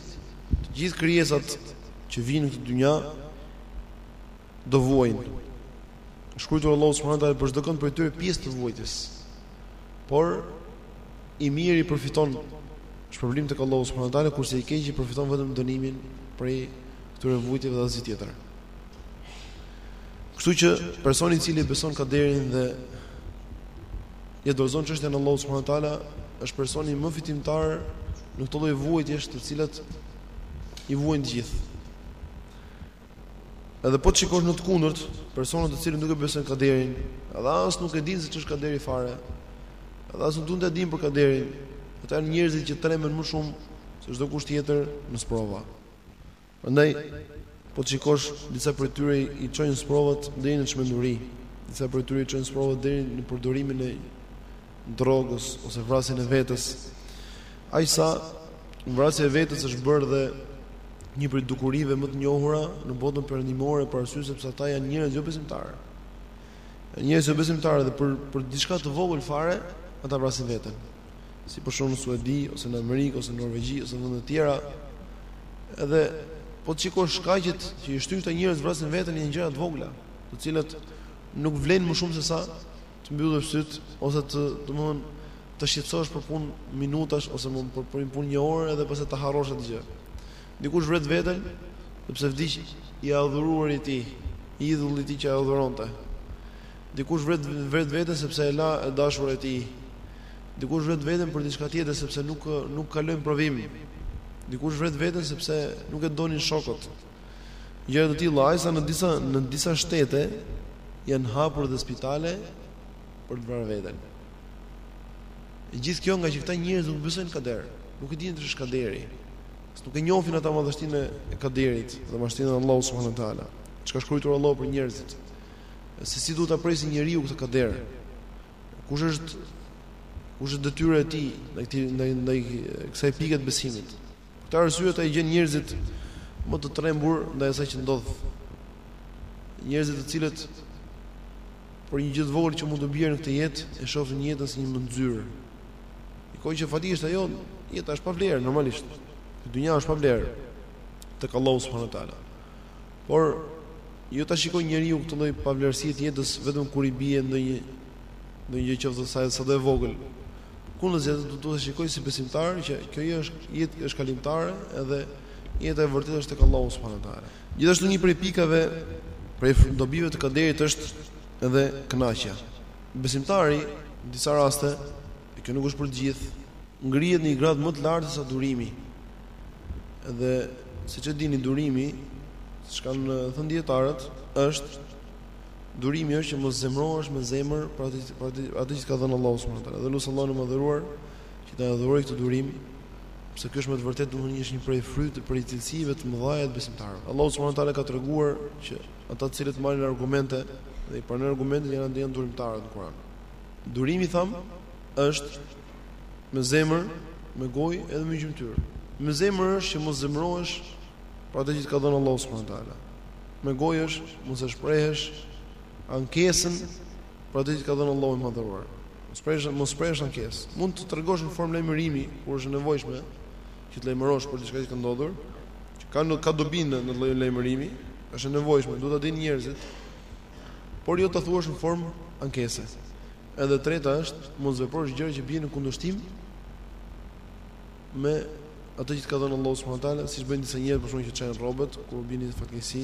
të gjithë krijesat që vijnë në këtë dynja Do vuajnë. Ka shkrujtur Allahu subhanahu wa taala për çdo kënd prej tyre pjesë të vuajtjes. Por i miri përfiton shpërblim tek Allahu subhanahu wa taala kurse i keqi përfiton vetëm dënimin prej këtyre vuajtjeve dhe asgjë tjetër. Kështu që personi i cili beson kaderin dhe ia dorëzon çështjen Allahut subhanahu wa taala është personi më fitimtar në këto lloj vuajtjesh të cilat i vuajnë të gjithë. Edhe po të shikosh në të kundërt, personat të cilët nuk e besojnë kaderin, edhe as nuk e dinë se ç'është kaderi fare, edhe as nuk duan të dinë për kaderin, ata janë njerëzit që tremben më shumë se çdokush tjetër në sprova. Prandaj, po të shikosh, disa prej tyre i çojnë sprovat deri në çmenduri, disa prej tyre i çojnë sprovat deri në përdorimin e drogës ose vrasjen e vetes. Aq sa vrasja e vetes është bërë dhe një prej dukurive më të njohura në botën perëndimore për arsye sepse ata janë njerëz jo besimtarë. Njerëz jo besimtarë dhe për për diçka të vogël fare ata vrasin veten. Si për shembull në Suedi ose në Amerikë ose në Norvegji ose në vende të tjera. Edhe po të shikosh shkaqet që i shtyn këta njerëz vrasin veten janë gjëra të vogla, të cilat nuk vlejnë më shumë se sa të mbyllësh sytë ose të, domethënë, të shqetësohesh për punë minutash ose më për, për një punë një orë edhe pastaj ta harrosh atë gjë. Dikush vret veten sepse vdiq i adhuruari i tij, idhulli i tij që e adhuronte. Dikush vret vret veten sepse e la e dashura e tij. Dikush vret veten për diçka tjetër sepse nuk nuk kaloi në provim. Dikush vret veten sepse nuk e donin shokët. Gjëra të tilla, aq sa në disa në disa shtete janë hapur dhe spitale për të vrarë veten. E gjithë kjo ngaqë këta njerëz nuk besojnë kader, nuk e dinë se ç'është kaderi. Nuk e njohin ata madhështinë e kaderit dhe madhështinë e Allahut subhanahu wa taala. Ç'ka shkruajtur Allahu për njerëzit? Se si duhet ta presi njeriu këtë kader? Kush është kush është detyra e tij ndaj ndaj kësaj pike të besimit? Për këtë arsye ata i gjen njerëzit më të trembur ndaj asaj që ndodh. Njerëzit të cilët për një gjë të vogël që mund t'u bjerë në këtë jetë, e shofin jetën si një mënxyrë. I kohë që fati është ajo, jeta është pa vlerë, normalisht. Kjo dynja është pa vlerë, tek Allahu subhanahu wa taala. Por, jo ta shikojë njeriu këtë lloj pavlerësie të jetës, vetëm kur i bie ndonjë, ndonjë gjë qoftë sado e vogël, Kullëzja duhet ta shikojë si besimtar që kjo jetë është jetë është kalimtare edhe jeta e vërtetë është tek Allahu subhanahu wa taala. Gjithashtu një prej pikave prej dobive të kaderit është edhe kënaqja. Besimtari në disa raste, e kjo nuk është për të gjithë, ngrihet në një gradë më të lartë se sa durimi. Dhe siç e dini durimi, siç kanë thënë dijetarët, është Durimi është që mos zemrohesh me zemër për atë për atë atë që ka dhënë Allahu subhanahu wa taala. Dhe lute Allahun, i nderuar, që ta dhurojë këtë durim, sepse kjo është me të vërtetë domethënë një është një prej fryteve, prej cilësive të mëdha të besimtarëve. Allahu subhanahu wa taala ka treguar që ata të cilët marrin argumente dhe i pranojnë argumentet janë janë durimtarët në Kur'an. Durimi thamë është me zemër, me gojë edhe me gjymtyrë. Me zemër është që mos zemrohesh Për atë që të ka dhënë Allahu subhanahu wa taala. Me gojë është mos e shprehësh ankesën për atë që të ka dhënë Allahu i madhëruar. Mos shprehësh mos shprehësh ankesë. Mund të tregosh në formë lajmërimi kur është e nevojshme që të lajmërosh për diçka që ka ndodhur, që ka ka dobi në në lajmërimi, është e nevojshme, duhet ta dinë njerëzit. Por jo ta thuash në formë ankese. Edhe treta është mos veprosh gjëra që bien në kundërshtim me atë që të ka dhënë Allahu subhanahu wa taala, siç bëjnë disa njerëz për shembull që çajnë rrobat kur bien në fatkeqësi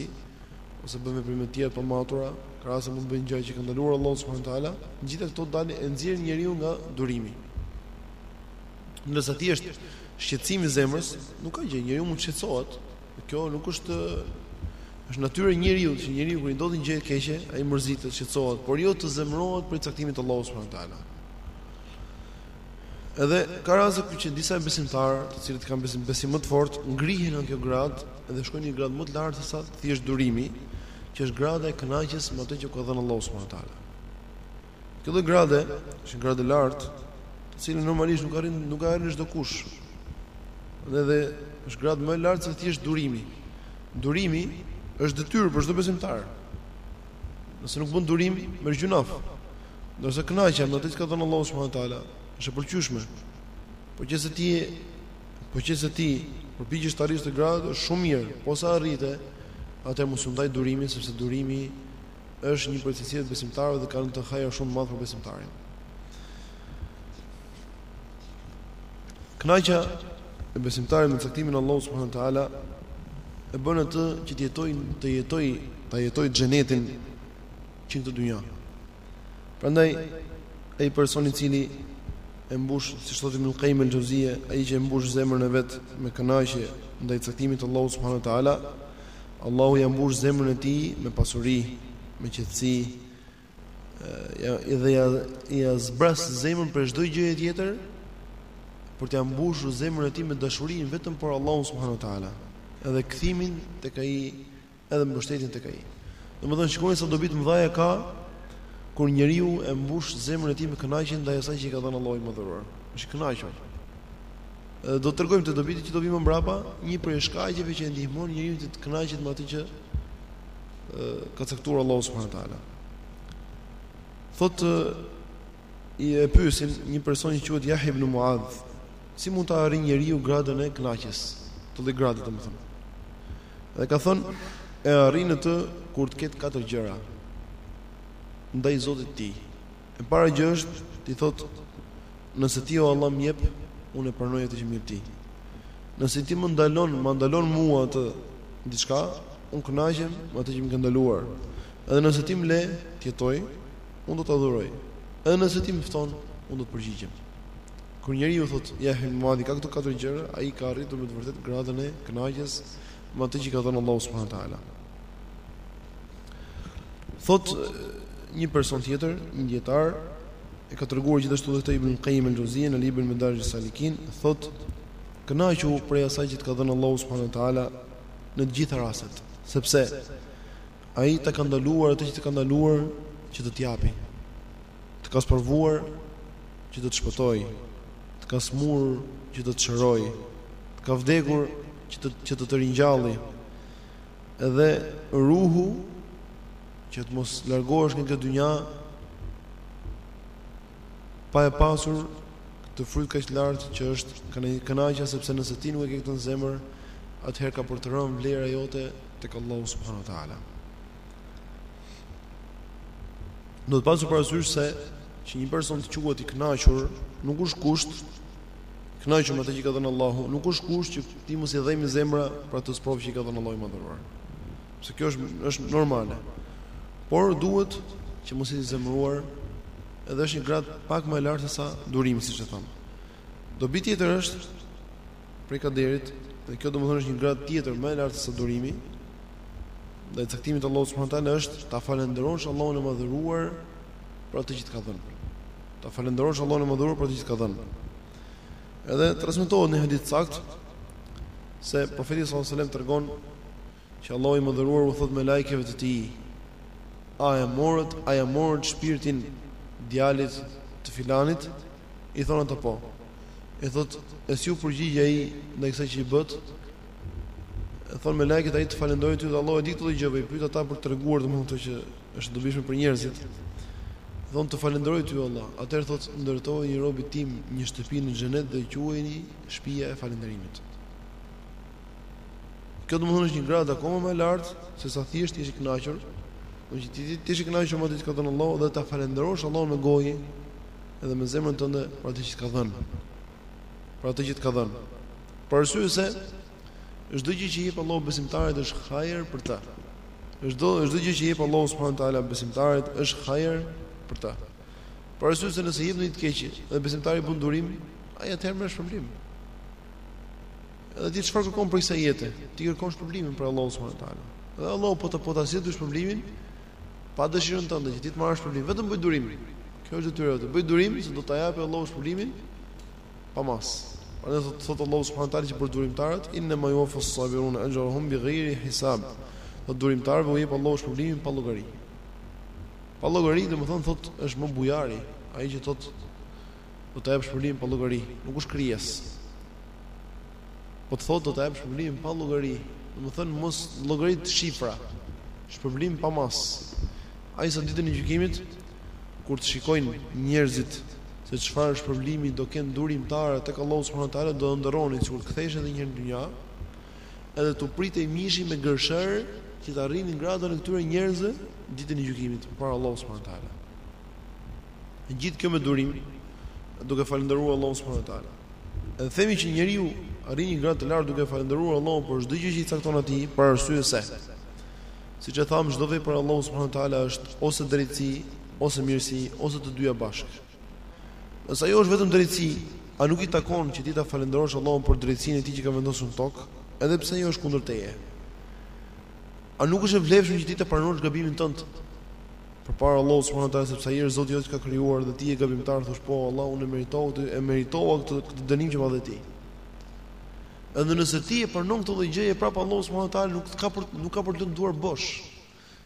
ose bën veprime të tjera të pamatura, krahas mund të bëjnë gjëra që ka ndaluar Allahu subhanahu wa taala, gjithë këto dalin e nxjerrin njeriun nga durimi. Nëse aty është shqetësim i zemrës, nuk ka gjë, njeriu mund të shqetësohet. Kjo nuk është është natyrë e njeriu, që njeriu kur i ndodhin gjëra të keqe, ai mërzitet, shqetësohet, por jo të zemërohet për caktimin e Allahut subhanahu wa taala. Edhe ka raste kur që disa besimtarë, të cilët kanë besim, besim më të fortë, ngrihen nga kjo gradë dhe shkojnë në një gradë më të lartë se sa thjesht durimi, që është grada e kënaqjes me atë që ka dhënë Allahu subhanahu wa taala. Kjo lloj grade, është një gradë e lartë, të cilën normalisht nuk e arrin nuk e arrin çdokush. Dhe edhe është gradë më e lartë se thjesht durimi. Durimi është detyrë për çdo besimtar. Nëse nuk bën durim, merr gjynah. Ndërsa kënaqja me atë që të ka dhënë Allahu subhanahu wa taala, është e pëlqyeshme. Po qe se ti po qe se ti përpiqesh ta arrish këtë gradë, është shumë mirë. Po s'e arrite atë, mos iu ndaj durimit sepse durimi është një prej cilësive të besimtarëve dhe ka nevojë shumë të madhe për besimtarin. Kënaqja e besimtarit me caktimin e Allahut subhanahu wa taala e bën atë që të jetojë të jetojë ta jetojë xhenetin që në këtë dynja. Prandaj ai person i cili e mbush, siç thotë Ibn al-Qayyim al-Jawziyya, ai që e mbush zemrën e vet me kënaqje ndaj caktimit të Allahut subhanahu wa taala, Allahu ia mbush zemrën e tij me pasuri, me qetësi, ia dhe ia ia zbraz zemrën prej çdo gjëje tjetër për t'ia mbushur zemrën e tij me dashurinë vetëm për Allahun subhanahu teala edhe kthimin tek ai edhe mbështetjen tek ai domethënë shikoni sa dobi të mëdha ka kur njeriu e mbush zemrën e tij me kënaqje ndaj asaj që i ka dhënë Allahu i madhëruar është i kënaqur edhe do të tregojmë te dobitë që do vijnë mbrapa një prej shkaqeve që e ndihmon njeriu të kënaqet me atë që ka caktuar Allahu subhanahu wa taala. Thotë e pyesin një person që quhet Yahya ibn Muadh, si mund ta arrijë njeriu gradën e kënaqjes? Këtë lloj grade domethënë. Dhe ka thënë e arrin atë kur të ketë katër gjëra ndaj Zotit të tij. E para gjë është të thotë nëse ti o Allah më jep, unë e pranoj atë që më jep ti. Nëse ti më ndalon, ma ndalon mua atë diçka, unë kënaqem me atë që më ke ndaluar. Edhe nëse ti më le të jetoj, unë do të adhuroj. Edhe nëse ti më fton, unë do të përgjigjem. Kur njeriu thotë Jahja Muadhi ka këto katër gjëra, ai ka arritur me të vërtetë gradën e kënaqjes me atë që i ka dhënë Allahu subhanahu wa taala. Thotë një person tjetër, një dietar e ka treguar gjithashtu edhe këtë Ibn al-Qayyim al-Jawziyya në librin Madarij al-Salikin, thotë kënaqu prej asaj që të ka dhënë Allahu subhanahu wa taala në të gjitha rastet, sepse ai ta ka ndaluar atë që të ka ndaluar që të të japi. Të ka sprovuar që të të shpëtojë, të ka smur që të të shërojë, të ka vdekur që të të, të, të ringjalli. Edhe ruhu që të mos largohesh nga kjo dynja pa e pasur këtë fryt kaq të lartë që është kënaqja sepse nëse ti nuk e ke këtë në zemër, atëherë ka për të rënë vlera jote tek Allahu subhanahu wa taala. Do të pasur parasysh se që një person të quhet i kënaqur nuk është kusht Kënaqur me atë që ka dhënë Allahu, nuk është kusht që të mos i dhëmbi zemra për atë sprovë që ka dhënë Allahu i madhëruar. Se kjo është është normale. Por duhet që mos jetë i zemëruar edhe është një gradë pak më e lartë se sa durimi siç e thamë. Dobi tjetër është prej kaderit, dhe kjo domethënë është një gradë tjetër më e lartë se sa durimi. Dhe caktimit të Allahut subhanahu teala është ta falënderosh Allahun e madhëruar për atë që të ka dhënë. Ta falënderosh Allahun e Madhëruar për atë që të ka dhënë. Edhe transmetohet në hadith të saktë se profeti sallallahu alajhi wasallam tregon që Allahu i Madhëruar u thotë melaikeve të tij: "A e morët, a e morët shpirtin djalit të filanit?" I thonë ato po. I thotë: "E si u përgjigj ai ndaj kësaj që i bëtë?" E thonë melaiket ai të falënderoi ty dhe Allahu e di këto gjëra, po i pyet ata për të treguar domosdoshmë që është e dobishme për njerëzit. Thonë të falënderoi ty o Allah. Atëherë thotë ndërtojini robit tim një shtëpi në xhenet dhe quajeni shtëpia e falënderimit. Kjo do të thonë është një gradë akoma më e lartë se sa thjesht të jesh i kënaqur. Do të të të jesh i kënaqur me atë që ka dhënë Allahu dhe ta falënderosh Allahun me gojë edhe me zemrën tënde për atë që të ka dhënë. Për atë që të ka dhënë. Për arsye se Çdo gjë që i jep Allahu besimtarit është hajër për ta. Çdo çdo gjë që i jep Allahu subhanahu teala besimtarit është hajër për ta. Për arsye se nëse jep një të keqe dhe besimtari bën durim, ai atëherë merr shpërblim. Edhe ti çfarë kërkon prej kësaj jete? Ti kërkon shpërblimin prej Allahut subhanahu teala. Dhe Allahu po të po ta sjellë shpërblimin pa dëshirën tënde që ti të marrësh shpërblim, vetëm bëj durim. Kjo është detyra jote. Bëj durim se do ta japë Allahu shpërblimin pa masë. Prandaj thot, thot Allahu subhanahu teala që për durimtarët inna ma yuwaffa as-sabirun ajrahum bighayri hisab. Durimtarëve u jep Allahu shpërblimin pa llogari. Pa llogari, domethënë thot është më bujari, ai që thot do të jap shpërblimin pa llogari, nuk është krijes. Po të thot do të jap shpërblimin pa llogari, domethënë mos llogarit shifra. Shpërblim pa mas. Aq sa ditën e gjykimit kur të shikojnë njerëzit se çfarë shpërblimi do kenë durimtarët tek Allahu subhanahu wa taala do ëndërronin sikur të ktheheshin edhe një herë në dynja edhe t'u pritej mishi me gërshër që ta arrinin gradën e këtyre njerëzve ditën e gjykimit para Allahut subhanahu wa taala. E gjithë kjo me durim duke falënderuar Allahun subhanahu wa taala. Edhe themi që njeriu arrin një gradë të lartë duke falënderuar Allahun për çdo gjë që i cakton atij, për arsye se Siç e thamë, çdo vepër e Allahut subhanahu wa taala është ose drejtësi, ose mirësi, ose të dyja bashkë. Nëse ajo është vetëm drejtësi, a nuk i takon që ti ta falënderosh Allahun për drejtësinë e tij që ka vendosur në tokë, edhe pse ajo është kundër teje? A nuk është e vlefshme që ti të pranosh gabimin tënd përpara Allahut subhanahu wa taala sepse ai është Zoti jot që t'ka krijuar dhe ti je gabimtar, thosh po, Allah unë e merito e meritova këtë dënim që ma dhe ti. Edhe nëse ti e pranon këtë lloj gjëje prapë Allahu subhanahu wa taala nuk ka për nuk ka për të lën duarbosh.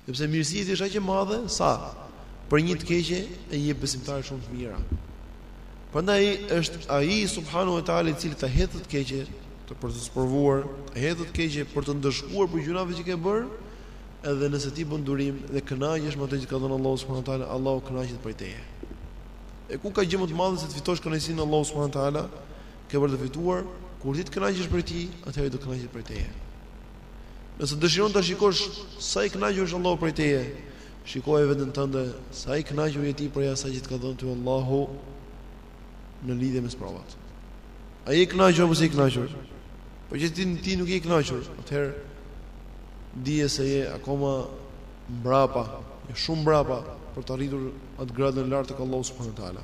Sepse mirësia është aq e madhe sa për një të keqe i jep besimtarit shumë të mira. Prandaj është ai subhanahu wa taala i cili ta hedh të keqen të për të sprovuar, ta hedh të keqen për të ndëshkuar për gjërat që ke bërë, edhe nëse ti bën durim dhe kënaqesh me atë që ka dhënë Allahu subhanahu wa taala, Allahu kënaqet prej teje. E ku ka gjë më të madhe se të fitosh kënaqësinë e Allahut subhanahu wa taala? Ke për të fituar, kur ti të kënaqesh prej tij, atëherë do të kënaqet prej teje. Nëse dëshiron ta shikosh sa i kënaqur është Allahu prej teje, shikoje veten tënde sa i kënaqur je ti prej asaj që të ka dhënë ty Allahu në lidhje me sprovat. A je i kënaqur apo s'je i kënaqur? Po qe ti, ti nuk je i kënaqur, atëherë dije se je akoma mbrapa, je shumë mbrapa për të arritur atë gradën e lartë tek Allahu subhanahu wa taala.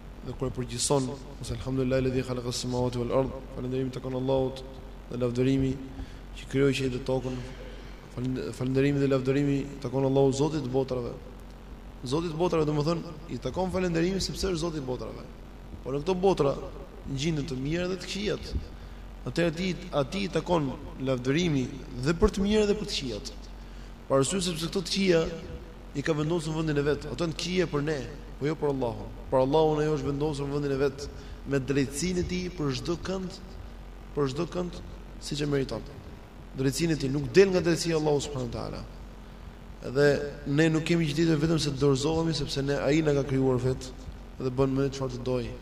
dhe kur e përgjithëson, ose alhamdulillahi alladhi khalaqa as-samawati wal ard, falënderimi i takon Allahut dhe lavdërimi që krijoi qiellin dhe tokën. Falënderimi dhe lavdërimi i takon Allahut Zotit të botërave. Zotit të botërave domethënë i takon falënderimi sepse është Zoti i botërave. Por në këto botra gjinden të mira dhe të këqija. Atëherë atij i takon lavdërimi dhe për të mira dhe për të këqijat. Për arsye sepse këto të këqija I ka vendosur në vendin e vet. Ato janë të këqija për ne, po jo për Allahun. Për Allahun ajo është vendosur në vendin e vet me drejtësinë e tij për çdo kënd, për çdo kënd siç e meriton. Drejtësinë e tij nuk del nga drejtësia e Allahut subhanahu wa taala. Dhe ne nuk kemi gjë tjetër vetëm se të dorëzohemi sepse ne ai na ka krijuar vet dhe bën me çfarë të dojë.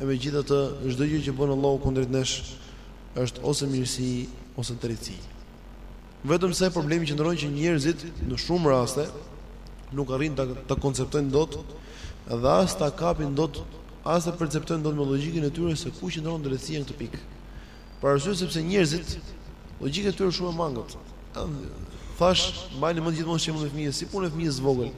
E megjithatë, çdo gjë që bën Allahu kundrejt nesh, është ose mirësi, ose drejtësi. Vetëm se problemi qëndron që njerëzit në shumë raste nuk arrin ta ta konceptojnë dot dhe as ta kapin dot, as ta perceptojnë dot me logjikën e tyre se ku qëndron drejtësia në këtë pikë. Për arsye sepse njerëzit logjika e tyre është shumë e mangët. Thash, mbani mend gjithmonë shembullin me fëmijën, si punë fëmijës vogël.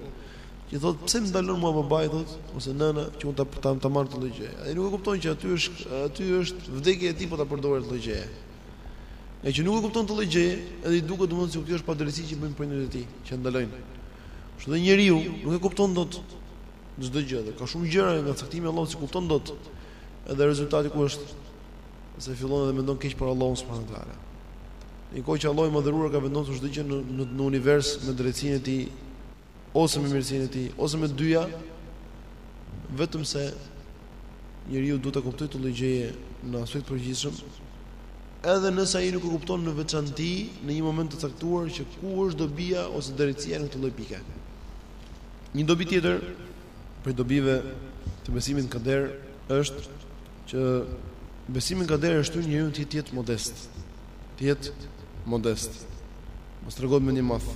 Që thot, pse më ndalon mua babai thot, ose nëna që unë ta ta, ta marr këtë lloj gjëje. Ai nuk e kupton që aty është aty është vdekja e tij po ta përdorë këtë lloj gjëje. Ai që nuk e kupton këtë lloj gjëje, edhe i duket domosdo se kjo është padrejtësi që bëjnë prindërit e tij, që e ndalojnë. Kështu dhe njeriu nuk e kupton dot çdo gjë, dhe ka shumë gjëra nga caktimi i Allahut s'i kupton dot. Edhe rezultati ku është se fillon edhe mendon keq për Allahun subhanuhu teala. Në një kohë që Allahu i mëdhëruar ka vendosur çdo gjë në në univers me drejtësinë e tij ose me mirësinë e tij, ose me dyja, vetëm se njeriu duhet ta kuptojë këtë lloj gjëje në aspekt të përgjithshëm, edhe nëse ai nuk e kupton në veçanti në një moment të caktuar që ku është dobia ose drejtësia në këtë lloj pike. Një dobi tjetër prej dobive të besimit në kader është që besimi në kader e shtyn njeriun të jetë modest, të jetë modest. Mos tregohet mendjemadh.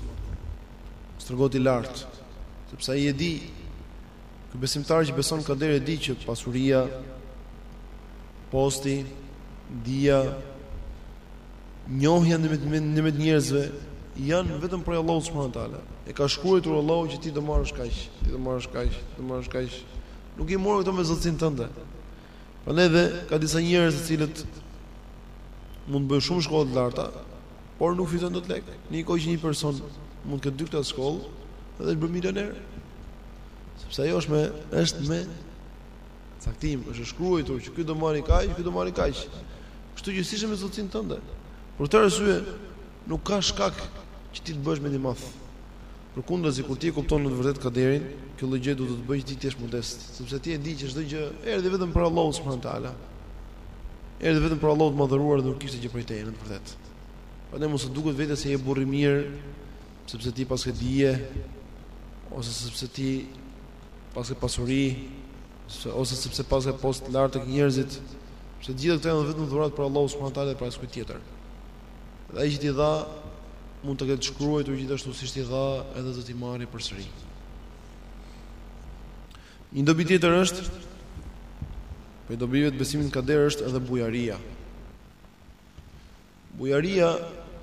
Mos tregohet i lartë, sepse ai e di që besimtari që beson kaderin e di që pasuria, posti, dija, njohja ndërmjet njerëzve, janë vetëm prej Allahut subhanahu wa taala. E ka shkruar Allahu që ti do marrësh kaq, ti do marrësh kaq, ti do marrësh kaq. Nuk i more këto me zotësinë tënde. Prandaj dhe ka disa njerëz të cilët mund të bëjnë shumë shkolla të larta, por nuk fitojnë dot lek. Në një kohë që një person mund të ketë dy klasë shkollë dhe është bërë milioner. Sepse ajo është me është me caktim, është shkruar që ky do marrë kaq, ky do marrë kaq. Kështu që s'ishte me zotësinë tënde. Për këtë arsye nuk ka shkak që ti të bëhesh mendjemadh. Përkundazi, kur ti e kupton në të vërtetë kaderin, kjo lloj gjëje do të të bëjë që ti të jesh modest, sepse ti e di që çdo gjë erdhi vetëm prej Allahut subhanahu teala. Erdhi vetëm prej Allahut të madhëruar dhe nuk kishte gjë prej teje në të vërtetë. Prandaj mos të duket vetja se je burrë i mirë, sepse ti paske dije ose sepse ti paske pasuri, se ose sepse paske post lart tek njerëzit, se gjithë këto janë vetëm dhurata prej Allahut subhanahu wa taala dhe prej askujt tjetër. Dhe ai që t'i dha mund ta ketë shkruajtur gjithashtu siç t'i dha edhe do t'i marri përsëri. Një dobi tjetër është prej dobive të besimit në kader është edhe bujaria. Bujaria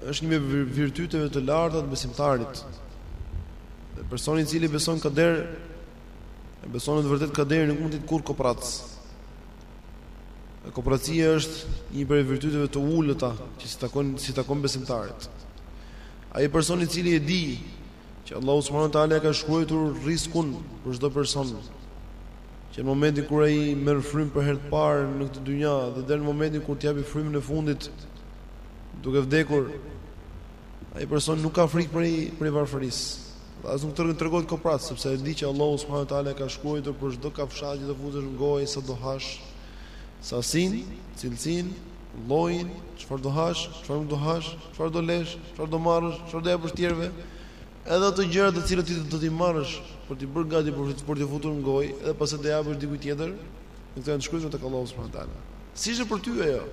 është një prej virtyteve të larta të besimtarit. Dhe personi i cili beson kader e beson në të vërtetë kaderin nuk mund të jetë kurrë koprac. E kopracia është një prej virtyteve të ulëta që s'i takon s'i takon besimtarit. Ai person i cili e di që Allahu subhanahu wa taala e ka shkruajtur rizkun për çdo person. Që në momentin kur ai merr frymë për herë të parë në këtë dynja dhe deri në momentin kur të japi frymën e fundit duke vdekur, ai person nuk ka frikë prej prej varfërisë. As nuk do tregohet koprac, sepse e di që Allahu subhanahu wa taala e ka shkruajtur për çdo kafshatë që do futësh në gojë sa do hash, sasinë, cilësinë, llojin, çfarë do hash, çfarë nuk do hash, çfarë do lesh, çfarë do marrësh, çfarë do japësh tjerëve, edhe ato gjëra të cilat ti do t'i marrësh për t'i bërë gati për për t'i futur në gojë, edhe pastaj do japësh dikujt tjetër, dhe këto janë shkruajtur tek Allahu subhanahu wa taala. S'ishte për ty ajo.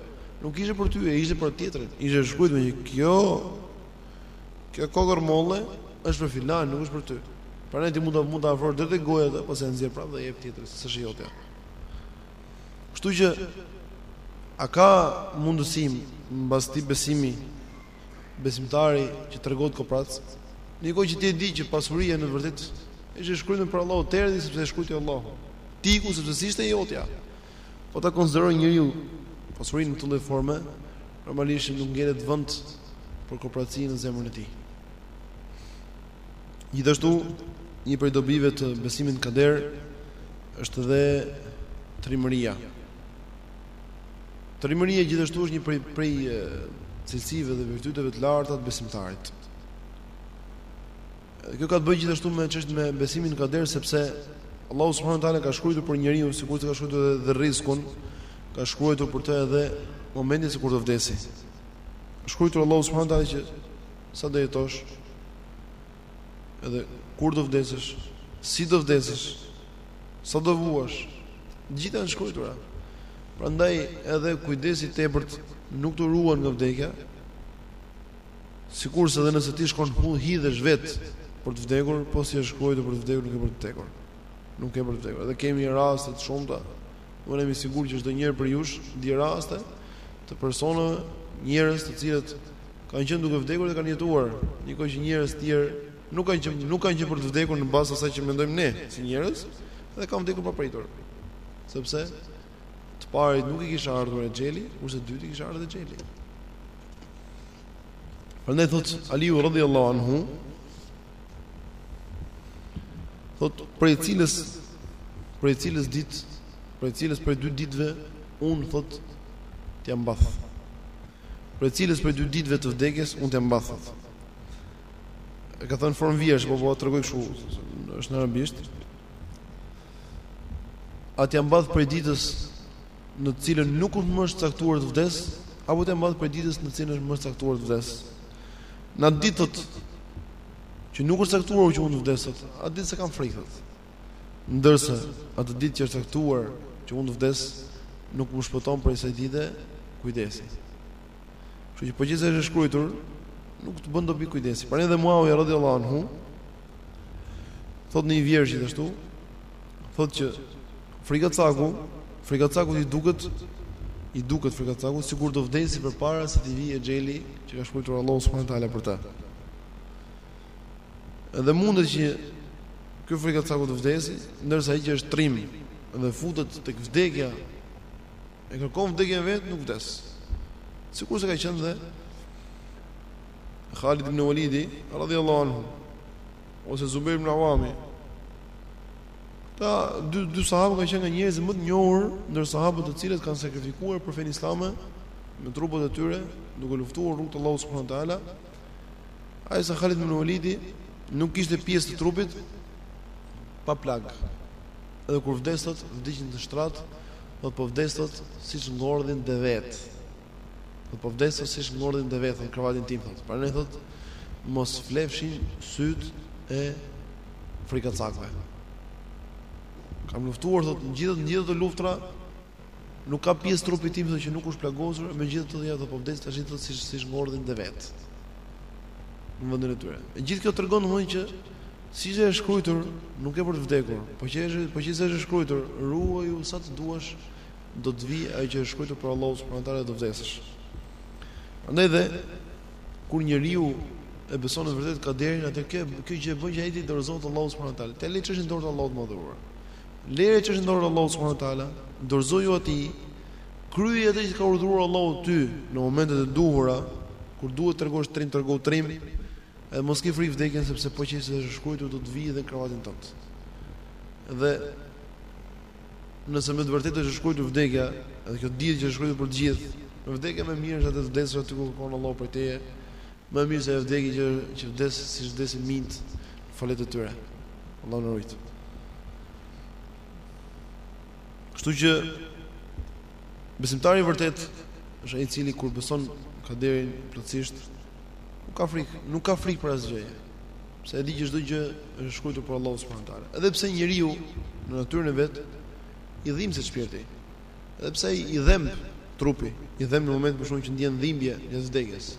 Nuk ishte për ty, ishte për tjetrin. Ishte shkruajtur që kjo Kjo kokërr molle është për filan, nuk është për ty. Prandaj ti mund ta mund ta afrosh deri te goja atë, pastaj e nxjerr prapë dhe ia jep tjetrit, s'është jotja. Kështu që a ka mundësi mbas këtij besimi besimtari të tregohet koprac, në një kohë që ti e di që pasuria në të vërtetë është e shkruar prej Allahut, të erdhi sepse e shkruajti Allahu. Të iku sepse s'ishte jotja. Po ta konsideroj njeriu pasurinë në këtë formë, normalisht nuk ngelet vend për kopracinë në zemrën e tij. Gjithashtu, një prej dobive të besimit në kader është edhe trimëria. Trimëria gjithashtu është një prej prej cilësive dhe virtyteve të larta të besimtarit. Kjo ka të bëjë gjithashtu me çështjen, me besimin në kader sepse Allahu subhanahu wa taala ka shkruajtur për njeriun sikurse ka shkruajtur edhe rizkun, ka shkruajtur për të edhe momentin se kur do vdesi. shkruajtur Allahu subhanahu wa taala që sa do jetosh edhe kur do vdesësh, si do vdesësh, sa do vuash, të gjitha janë shkruajtura. Prandaj edhe kujdesi i tepërt nuk të ruan nga vdekja. Sikurse edhe nëse ti shkon hidhesh vetë për të vdekur, po s'është shkruajtur për të vdekur nuk ke për të vdekur. Nuk ke për të vdekur. Dhe kemi raste të shumta Unë jam i sigurt që çdo njeri prej jush di raste të personave, njerëz të cilët kanë qenë duke vdekur dhe kanë jetuar, në një kohë që njerëz të tjerë nuk kanë qenë nuk kanë qenë për të vdekur në bazë asaj që mendojmë ne si njerëz dhe kanë vdekur papritur. Sepse të parit nuk i kish ardhur exheli, kurse të dytit i kish ardhur exheli. Prandaj thotë Aliu radhiyallahu anhu, Thotë prej cilës prej cilës ditë, prej cilës prej dy ditëve unë thotë t'ia mbath. Prej cilës prej dy ditëve të vdekjes unë t'ia mbath. E ka thënë formë vjershe, po po tregoj kështu, është në arabisht. A t'ia mbath prej ditës në të cilën nuk më është caktuar të vdes, apo t'ia mbath prej ditës në të cilën është më është caktuar të vdes? Në atë ditë thotë që nuk është caktuar që unë të vdes thotë, atë ditë s'e kam frikë thotë. Ndërsa atë ditë që është caktuar që unë të vdes, nuk më shpëton prej asaj dite, kujdesi. Kështu që po qe se është e shkruajtur, nuk të bën dobi kujdesi. Prandaj edhe Muawije radhiyallahu anhu, Thotë në një vjershë gjithashtu, thotë që frikacaku, frikacakut i duket, i duket frikacakut, sikur do vdesi përpara se t'i vijë exheli që ka shkruajtur Allahu subhanahu wa taala për të. Edhe mundet që ky frikacaku të vdesi, ndërsa ai që është trim dhe futet tek vdekja, e kërkon vdekjen vetë, nuk vdes. Sikurse ka qenë dhe Khalid ibn Walidi radhiyallahu anhu ose Zubair ibn Awami. Këta dy dy sahabë kanë qenë nga njerëzit më të njohur ndër sahabët të cilët kanë sakrifikuar për fenë islame me trupat e tyre, duke luftuar në rrugë të Allahut subhanahu wa taala. Aq sa Khalid ibn Walidi nuk kishte pjesë të trupit pa plagë. Edhe kur vdes thotë, vdiq në shtrat, thotë po vdes thotë siç ngordhin devetë. Dhe po vdes thotë siç ngordhin devetë në krevatin tim thotë. Prandaj thotë mos flefshin sytë e frikacakëve. Kam luftuar thotë në gjithë në gjithë ato luftra nuk ka pjesë të trupit tim thotë që nuk është plagosur, megjithatë ja thotë po vdes tash thotë siç siç ngordhin devetë në vendin e tyre. E gjithë kjo tregon domethënë që s'është e shkruar, nuk ke për të vdekur, po që është po që është e shkruar, ruaju sa të duash do të vijë ajo që është shkruar prej Allahut subhanahu teala do vdesësh. Prandaj dhe kur njeriu e beson në vërtet kaderin atëherë kjo gjë bën që ai të dorëzohet Allahut subhanahu teala. Ta lë çështjen në dorë të Allahut më dhuruar. Lere çështjen në dorë të Allahut subhanahu teala, dorëzoju atij kryej atë që ka urdhëru Allahu ty në momentet e duhura, kur duhet të tregosh trim, tregohu trim. Edhe mos ke frikë vdekjen sepse po qe se është shkruar do të vijë edhe në krevatin tënd. Dhe Nëse me të vërtetë është shkruajtur vdekja, edhe kjo dihet që është shkruajtur për të gjithë, vdekja më e mirë është atje të vdesësh aty ku kërkon Allahu prej teje, më e mirë se ajo vdekje që që vdes siç vdesin minjtë në foletë e tyre. Allahu na ruajt. Kështu që besimtari i vërtetë është ai i cili kur beson kaderin plotësisht Nuk ka frikë, nuk ka frikë prej asgjëje. Sepse e di që çdo gjë është shkruar prej Allahut subhanahu teala. Edhe pse njeriu në natyrën e vet i dhimbset shpirti. Edhe pse ai i dhemb trupi, i dhemb në momentin për shembull që ndjen dhimbjen e vdekjes.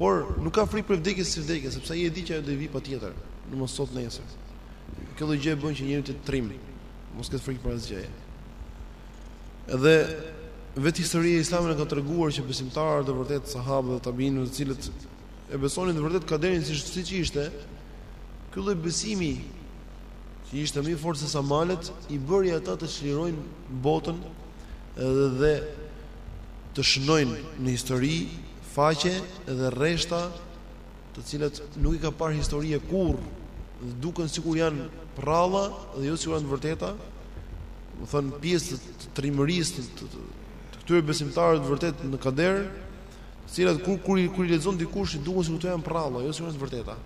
Por nuk ka frikë prej vdekjes si vdekje, sepse ai e di që ajo do të vijë patjetër, në mos sot nesër. Kjo lloj gjë e bën që njeriu të jetë trim, mos ketë frikë prej asgjëje. Edhe vetë historia e Islamit ka treguar që besimtarët e vërtetë sahabët dhe tabiinët, të cilët e besonin me të vërtetë kaderin siç siç ishte, ky lloj besimi që ishte më i fortë se sa malet, i bëri ata të çlirojnë botën dhe, dhe të shënojnë në histori faqe dhe rreshta të cilat nuk i ka parë historia kurrë dhe duken sikur janë prralla dhe jo sikur janë të vërteta, domethënë pjesë të trimërisë të, të, të këtyre besimtarëve të vërtet në kader, të cilat kur kur kur i lexon dikush i duken sikur të janë prralla, jo sikur janë të vërteta.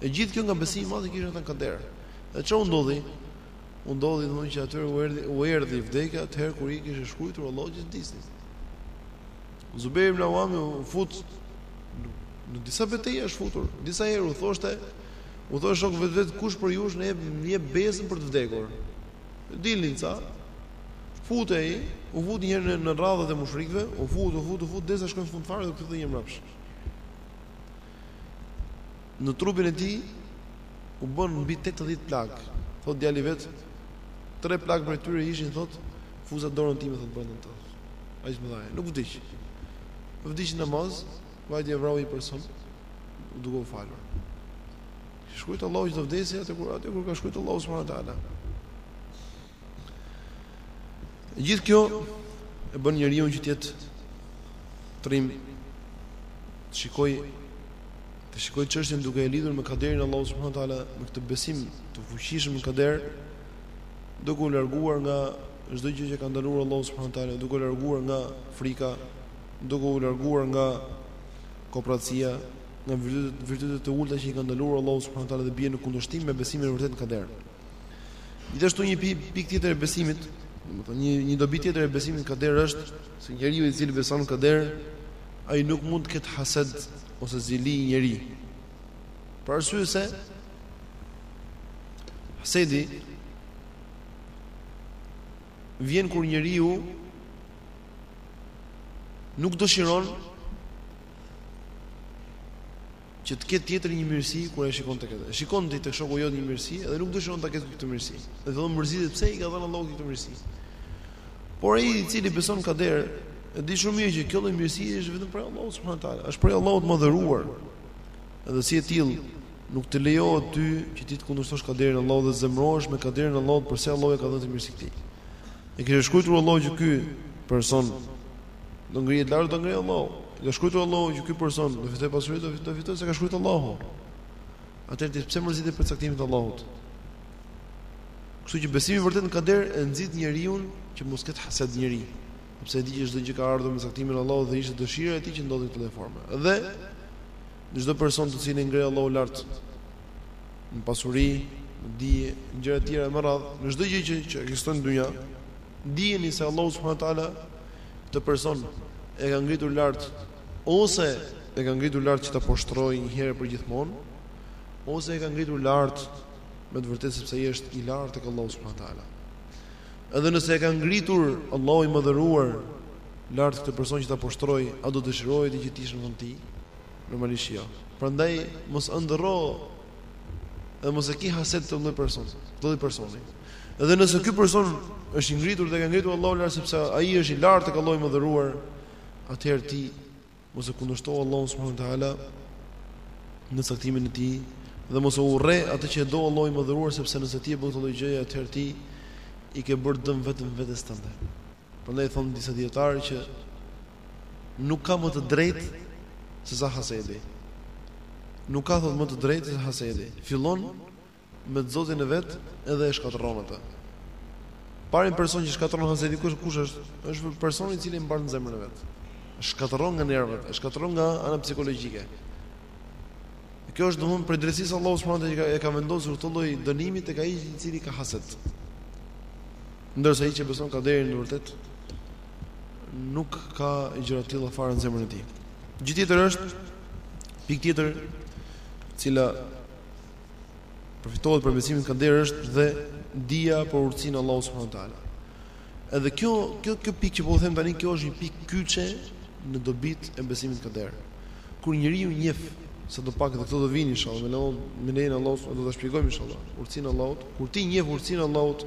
E gjithë kjo nga besimi i madh që kishin ata në kader. Dhe ça u ndodhi? U ndodhi domethënë që atyre u erdhi u erdhi vdekja atëherë kur i kishte shkruar Allahu xhele shanuhu. Zubejr ibn Auami u fut në disa beteja është futur. Disa herë u thoshte, u thoshte shokëve të vet kush prej jush na jep besën për të vdekur. Dilnin ca. Futej, u fut një herë në, në radhët e mushrikëve, u fut, u fut, u fut derisa shkoi në fund fare dhe u kthye mbrapsh. në trupin e tij u bënë mbi 80 plagë. Thot djali vet, tre plagë prej tyre ishin thot fusja dorën time thot brenda në to. Ai më dhaj, nuk vdiq. Vdiq në namaz, vajti e vrau një person duke u falur. Shkruajt Allahu që do vdesë atje kur atje kur ka shkruajt Allahu subhanahu wa taala. E gjithë kjo e bën njeriun që të jetë trim të shikoj të shikoj çështjen duke e lidhur me kaderin e Allahut subhanahu wa taala me këtë besim të fuqishëm në kader duke u larguar nga çdo gjë që ka ndaluar Allahu subhanahu wa taala duke u larguar nga frika duke u larguar nga kopracia nga virtytet e ulta që i ka ndaluar Allahu subhanahu wa taala dhe bien në kundërshtim me besimin e vërtetë në kader Gjithashtu një pikë tjetër e besimit, domethënë një një dobi tjetër e besimit në kader është se njeriu i cili beson në kader, ai nuk mund të ketë hased ose zili njeri. Për arsye se hasedi vjen kur njeriu nuk dëshiron Që të ketë tjetri një mirësi kur e shikon tek atë. E shikon ti tek shoku jot një mirësi dhe nuk dëshiron ta ketë këtë mirësi. Dhe fillon mërzitesh pse i ka dhënë Allahu këtë mirësi. Por ai i cili beson kader, e di shumë mirë që kjo lloj mirësie është vetëm prej Allahut subhanahu teala, është prej Allahut të madhëruar. Edhe si e tillë, nuk të lejohet ty që ti të kundërshtosh kaderin e Allahut dhe të zemërohesh me kaderin e Allahut përse Allahu ia ka dhënë këtë mirësi këtij. E kishte shkruar Allahu që ky person Do ngrihet lart, do e ngrejë Allahu. Ka shkruar Allahu që ky person do fitojë pasuri, do fitojë, fitojë se ka shkruar Allahu. Atëherë ti pse mërzitesh për caktimin e Allahut? Kështu që besimi i vërtetë në kader e nxit njeriun që mos ketë hased njeri, sepse e di që çdo gjë ka ardhur me caktimin e Allahut dhe ishte dëshira e tij që ndodhi në këtë formë. Dhe çdo person të cilin e ngre Allahu lart në pasuri, në dije, në gjëra të tjera me radhë, në çdo gjë që ekziston në dynja, Dijeni se Allahu subhanahu wa taala këtë person e ka ngritur lart ose e ka ngritur lart që ta poshtrojë një herë përgjithmonë ose e ka ngritur lart me të vërtetë sepse ai është i lartë tek Allahu subhanahu wa taala. Edhe nëse e ka ngritur Allahu i madhëruar lart këtë person që ta poshtrojë, a do dëshiroje ti që të ishe në vend të tij? Normalisht jo. Prandaj mos ëndërro Dhe mos e ki hased këtë lloj person, këtë lloj personi. Dhe nëse ky person është i ngritur dhe e ka ngritur Allahu lart sepse ai është i lartë tek Allahu i madhëruar, atëherë ti mos e kundërshto Allahun subhanahu wa taala në caktimin e tij dhe mos e urre atë që e do Allahu i madhëruar sepse nëse ti e bën këtë lloj gjëje atëherë ti i ke bërë dëm vetëm vetes tënde. Prandaj thonë disa dietarë që nuk ka më të drejtë se sa hasedi. Nuk ka thotë më të drejtë se hasedi. Fillon me zotin e vet edhe e shkatërron atë. I pari person që shkatërron hasedi kush kush është? Është personi i cili e mban në zemrën e vet. Shkatërron nga nervat, e shkatërron nga ana psikologjike. Kjo është domthon për drejtësi se Allahu subhanahu wa taala e ka vendosur këtë lloj dënimi tek ai i cili ka haset. Ndërsa ai që beson kaderin në të vërtetë nuk ka gjëra të tilla fare në zemrën e tij. Gjë tjetër është pikë tjetër e cila përfitohet për besimin e kaderit është dhe dija për urtësinë e Allahut subhanahu wa taala. Edhe kjo, kjo kjo pikë që po u them tani, kjo është një pikë kyçe në dobitë e besimit në kader. Kur njeriu njeh se do pak dhe këto do vijnë inshallah, me lejen, me lejen e Allahut, do ta shpjegojmë inshallah. Urtësinë e Allahut, kur ti njeh urtësinë e Allahut,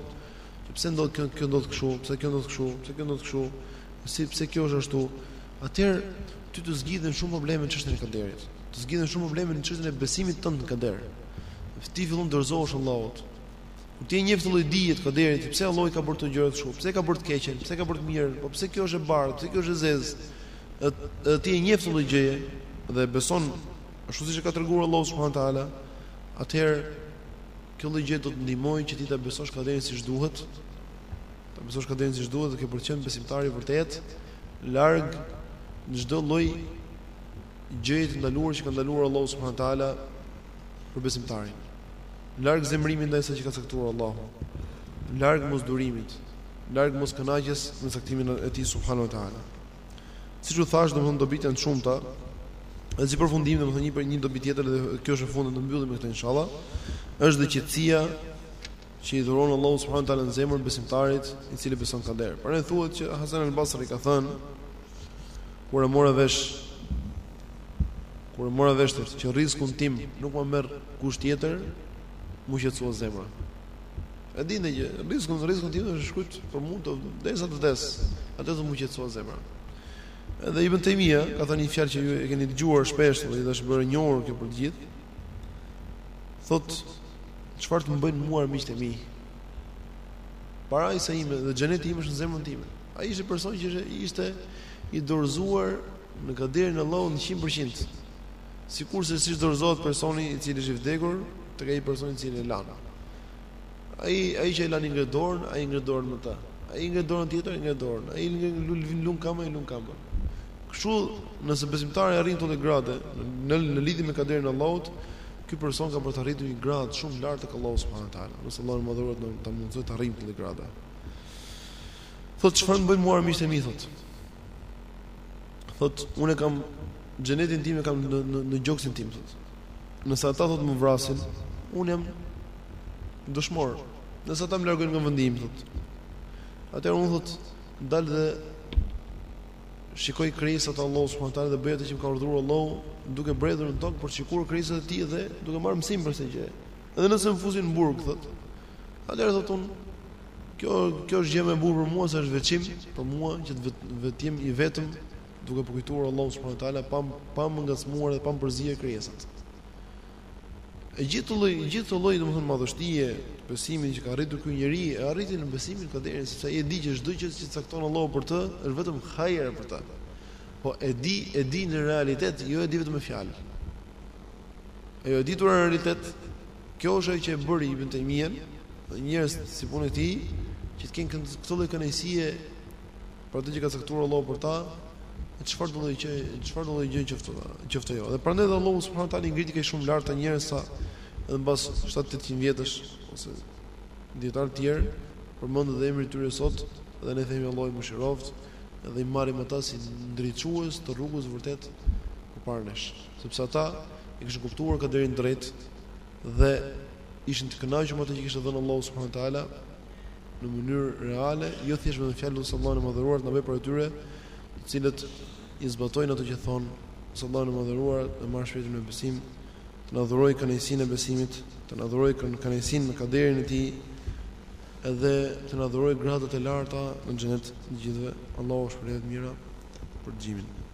që pse ndodh kjo, kjo ndodh kështu, pse kjo ndodh kështu, pse kjo ndodh kështu, si pse kjo është ashtu, atëherë ty të zgjidhen shumë probleme në çështjen e kaderit. Të zgjidhen shumë probleme në çështjen e besimit tënd në kader. Ti fillon t'i dorëzohesh Allahut, Kur ti e njeh këtë lloj dije të kaderit, pse Allahu ka bërë këto gjëra kështu? Pse ka bërë të keqen? Pse ka bërë të mirën? Po pse kjo është e bardhë? Pse kjo është e zezë? Dhe ti e njeh këtë lloj gjëje dhe beson ashtu siç e ka treguar Allahu subhanahu teala, atëherë kjo lloj gjëje do të ndihmojë që ti ta besosh kaderin siç duhet. Ta besosh kaderin siç duhet dhe ke për të qenë besimtar i vërtetë larg çdo lloj gjëje të ndaluar që ka ndaluar Allahu subhanahu wa taala për besimtarin. Larg zemrimit ndaj asaj që ka caktuar Allahu. Larg mosdurimit, larg moskënaqjes në caktimin e tij subhanahu wa taala. Siç u thashë, domthon dobitë janë të shumta. Dhe si përfundim domthon një për një dobi tjetër dhe kjo është e fundit do ta mbyllim me këtë inshallah, është dhe qetësia që i dhuron Allahu subhanahu wa taala në zemër besimtarit i cili beson kaderin. Pra thuhet që Hasan al-Basri ka thënë kur e mora vesh kur e mora vesh që rrizkun tim nuk ma merr kush tjetër, m'u qetësua zemra. E di që rrizkun rrizkun tim është shkruar për mua derisa të vdes, atëherë m'u qetësua zemra. Edhe Ibn Taymija ka thënë një fjalë që ju e keni dëgjuar shpesh dhe është bërë e njohur kjo për të gjithë. Thotë, çfarë të më bëjnë mua armiqtë e mi? Parajsa ime dhe xheneti im është në zemrën time. Ai ishte person që ishte, ishte i dorëzuar në kaderin e Allahut në 100%. Sikurse siç dorëzohet personi i cili është i vdekur, tek ai personi i cili e lan. Ai, ai që e lan i ngre dorën, ai ngre dorën më ta. Ai ngre dorën tjetër, ai ngre dorën. Ai ngre lun lun këmbën, ai lun këmbën. Kështu, nëse besimtari arrin këtë lloj grade në në lidhje me kaderin e Allahut, ky person ka për të arritur një gradë shumë të lartë tek Allahu subhanahu wa taala. Lusim Allahun e madhëruar të na mundësojë të arrijmë këtë gradë. Thotë çfarë më bëjnë mua armiqtë e mi thotë. Thotë unë kam xhenetin tim e kam në në, në gjoksin tim thotë. Nëse ata thotë më vrasin, unë jam dëshmor. Nëse ata më largojnë nga vendi im, thotë. Atëherë unë thotë, dal dhe shikoj krijesat e Allahut subhanahu teala dhe bëj atë që më ka urdhëruar Allahu, duke bredhur në tokë për të shikuar krijesat e tij dhe duke marrë mësim për këtë gjë. Edhe nëse më fusin në burg, thotë. Atëherë thotë unë, kjo kjo është gjëja më e bukur për mua se është veçim për mua që të mbetem i vetëm duke përkujtuar Allahun subhanahu wa taala pa më ngacmuar dhe pa më përzier krijesat. E gjithë këtë lloj, gjithë këtë lloj domethënë madhështie, besimin që ka arritur ky njeri, e arriti me besimin në kaderin sepse ai e di që çdo gjë që cakton Allahu për të është vetëm hajër për të. Po e di, e di në realitet, jo e di vetëm me fjalë. Ajo e ditur në realitet, kjo është ajo që e bëri Ibn Taymiyyah, dhe njerëz si punë e tij, që të kenë këtë lloj kënaqësie për atë që ka caktuar Allahu për ta, e çfarëdo gjëje, çfarëdo gjë qoftë ata, qoftë ajo. Dhe prandaj Allahu subhanahu taala i ngriti kaq shumë lart këta njerëz sa edhe mbas 7-800 vjetësh ose dietar të tjerë përmendim edhe emrin e tyre sot dhe ne themi Allahu i mëshiroftë dhe i marrim ata si ndriçues të rrugës së vërtetë përpara nesh, sepse ata e kishin kuptuar kaderin drejt dhe ishin të kënaqur me atë që u kishte dhënë Allahu subhanahu taala në mënyrë reale, jo thjesht me fjalë. E lus Allahun e madhëruar të na bëjë prej atyre të cilët i zbatojnë ato që thonë. Lus Allahun e madhëruar të na marrë shpirtin me besim të na dhurojë kënaqësinë e besimit të na dhurojë kënaqësinë në kaderin e tij edhe të na dhurojë gradat e larta në xhenet të gjithëve Allahu ju shpërbleftë me të mira për dëgjimin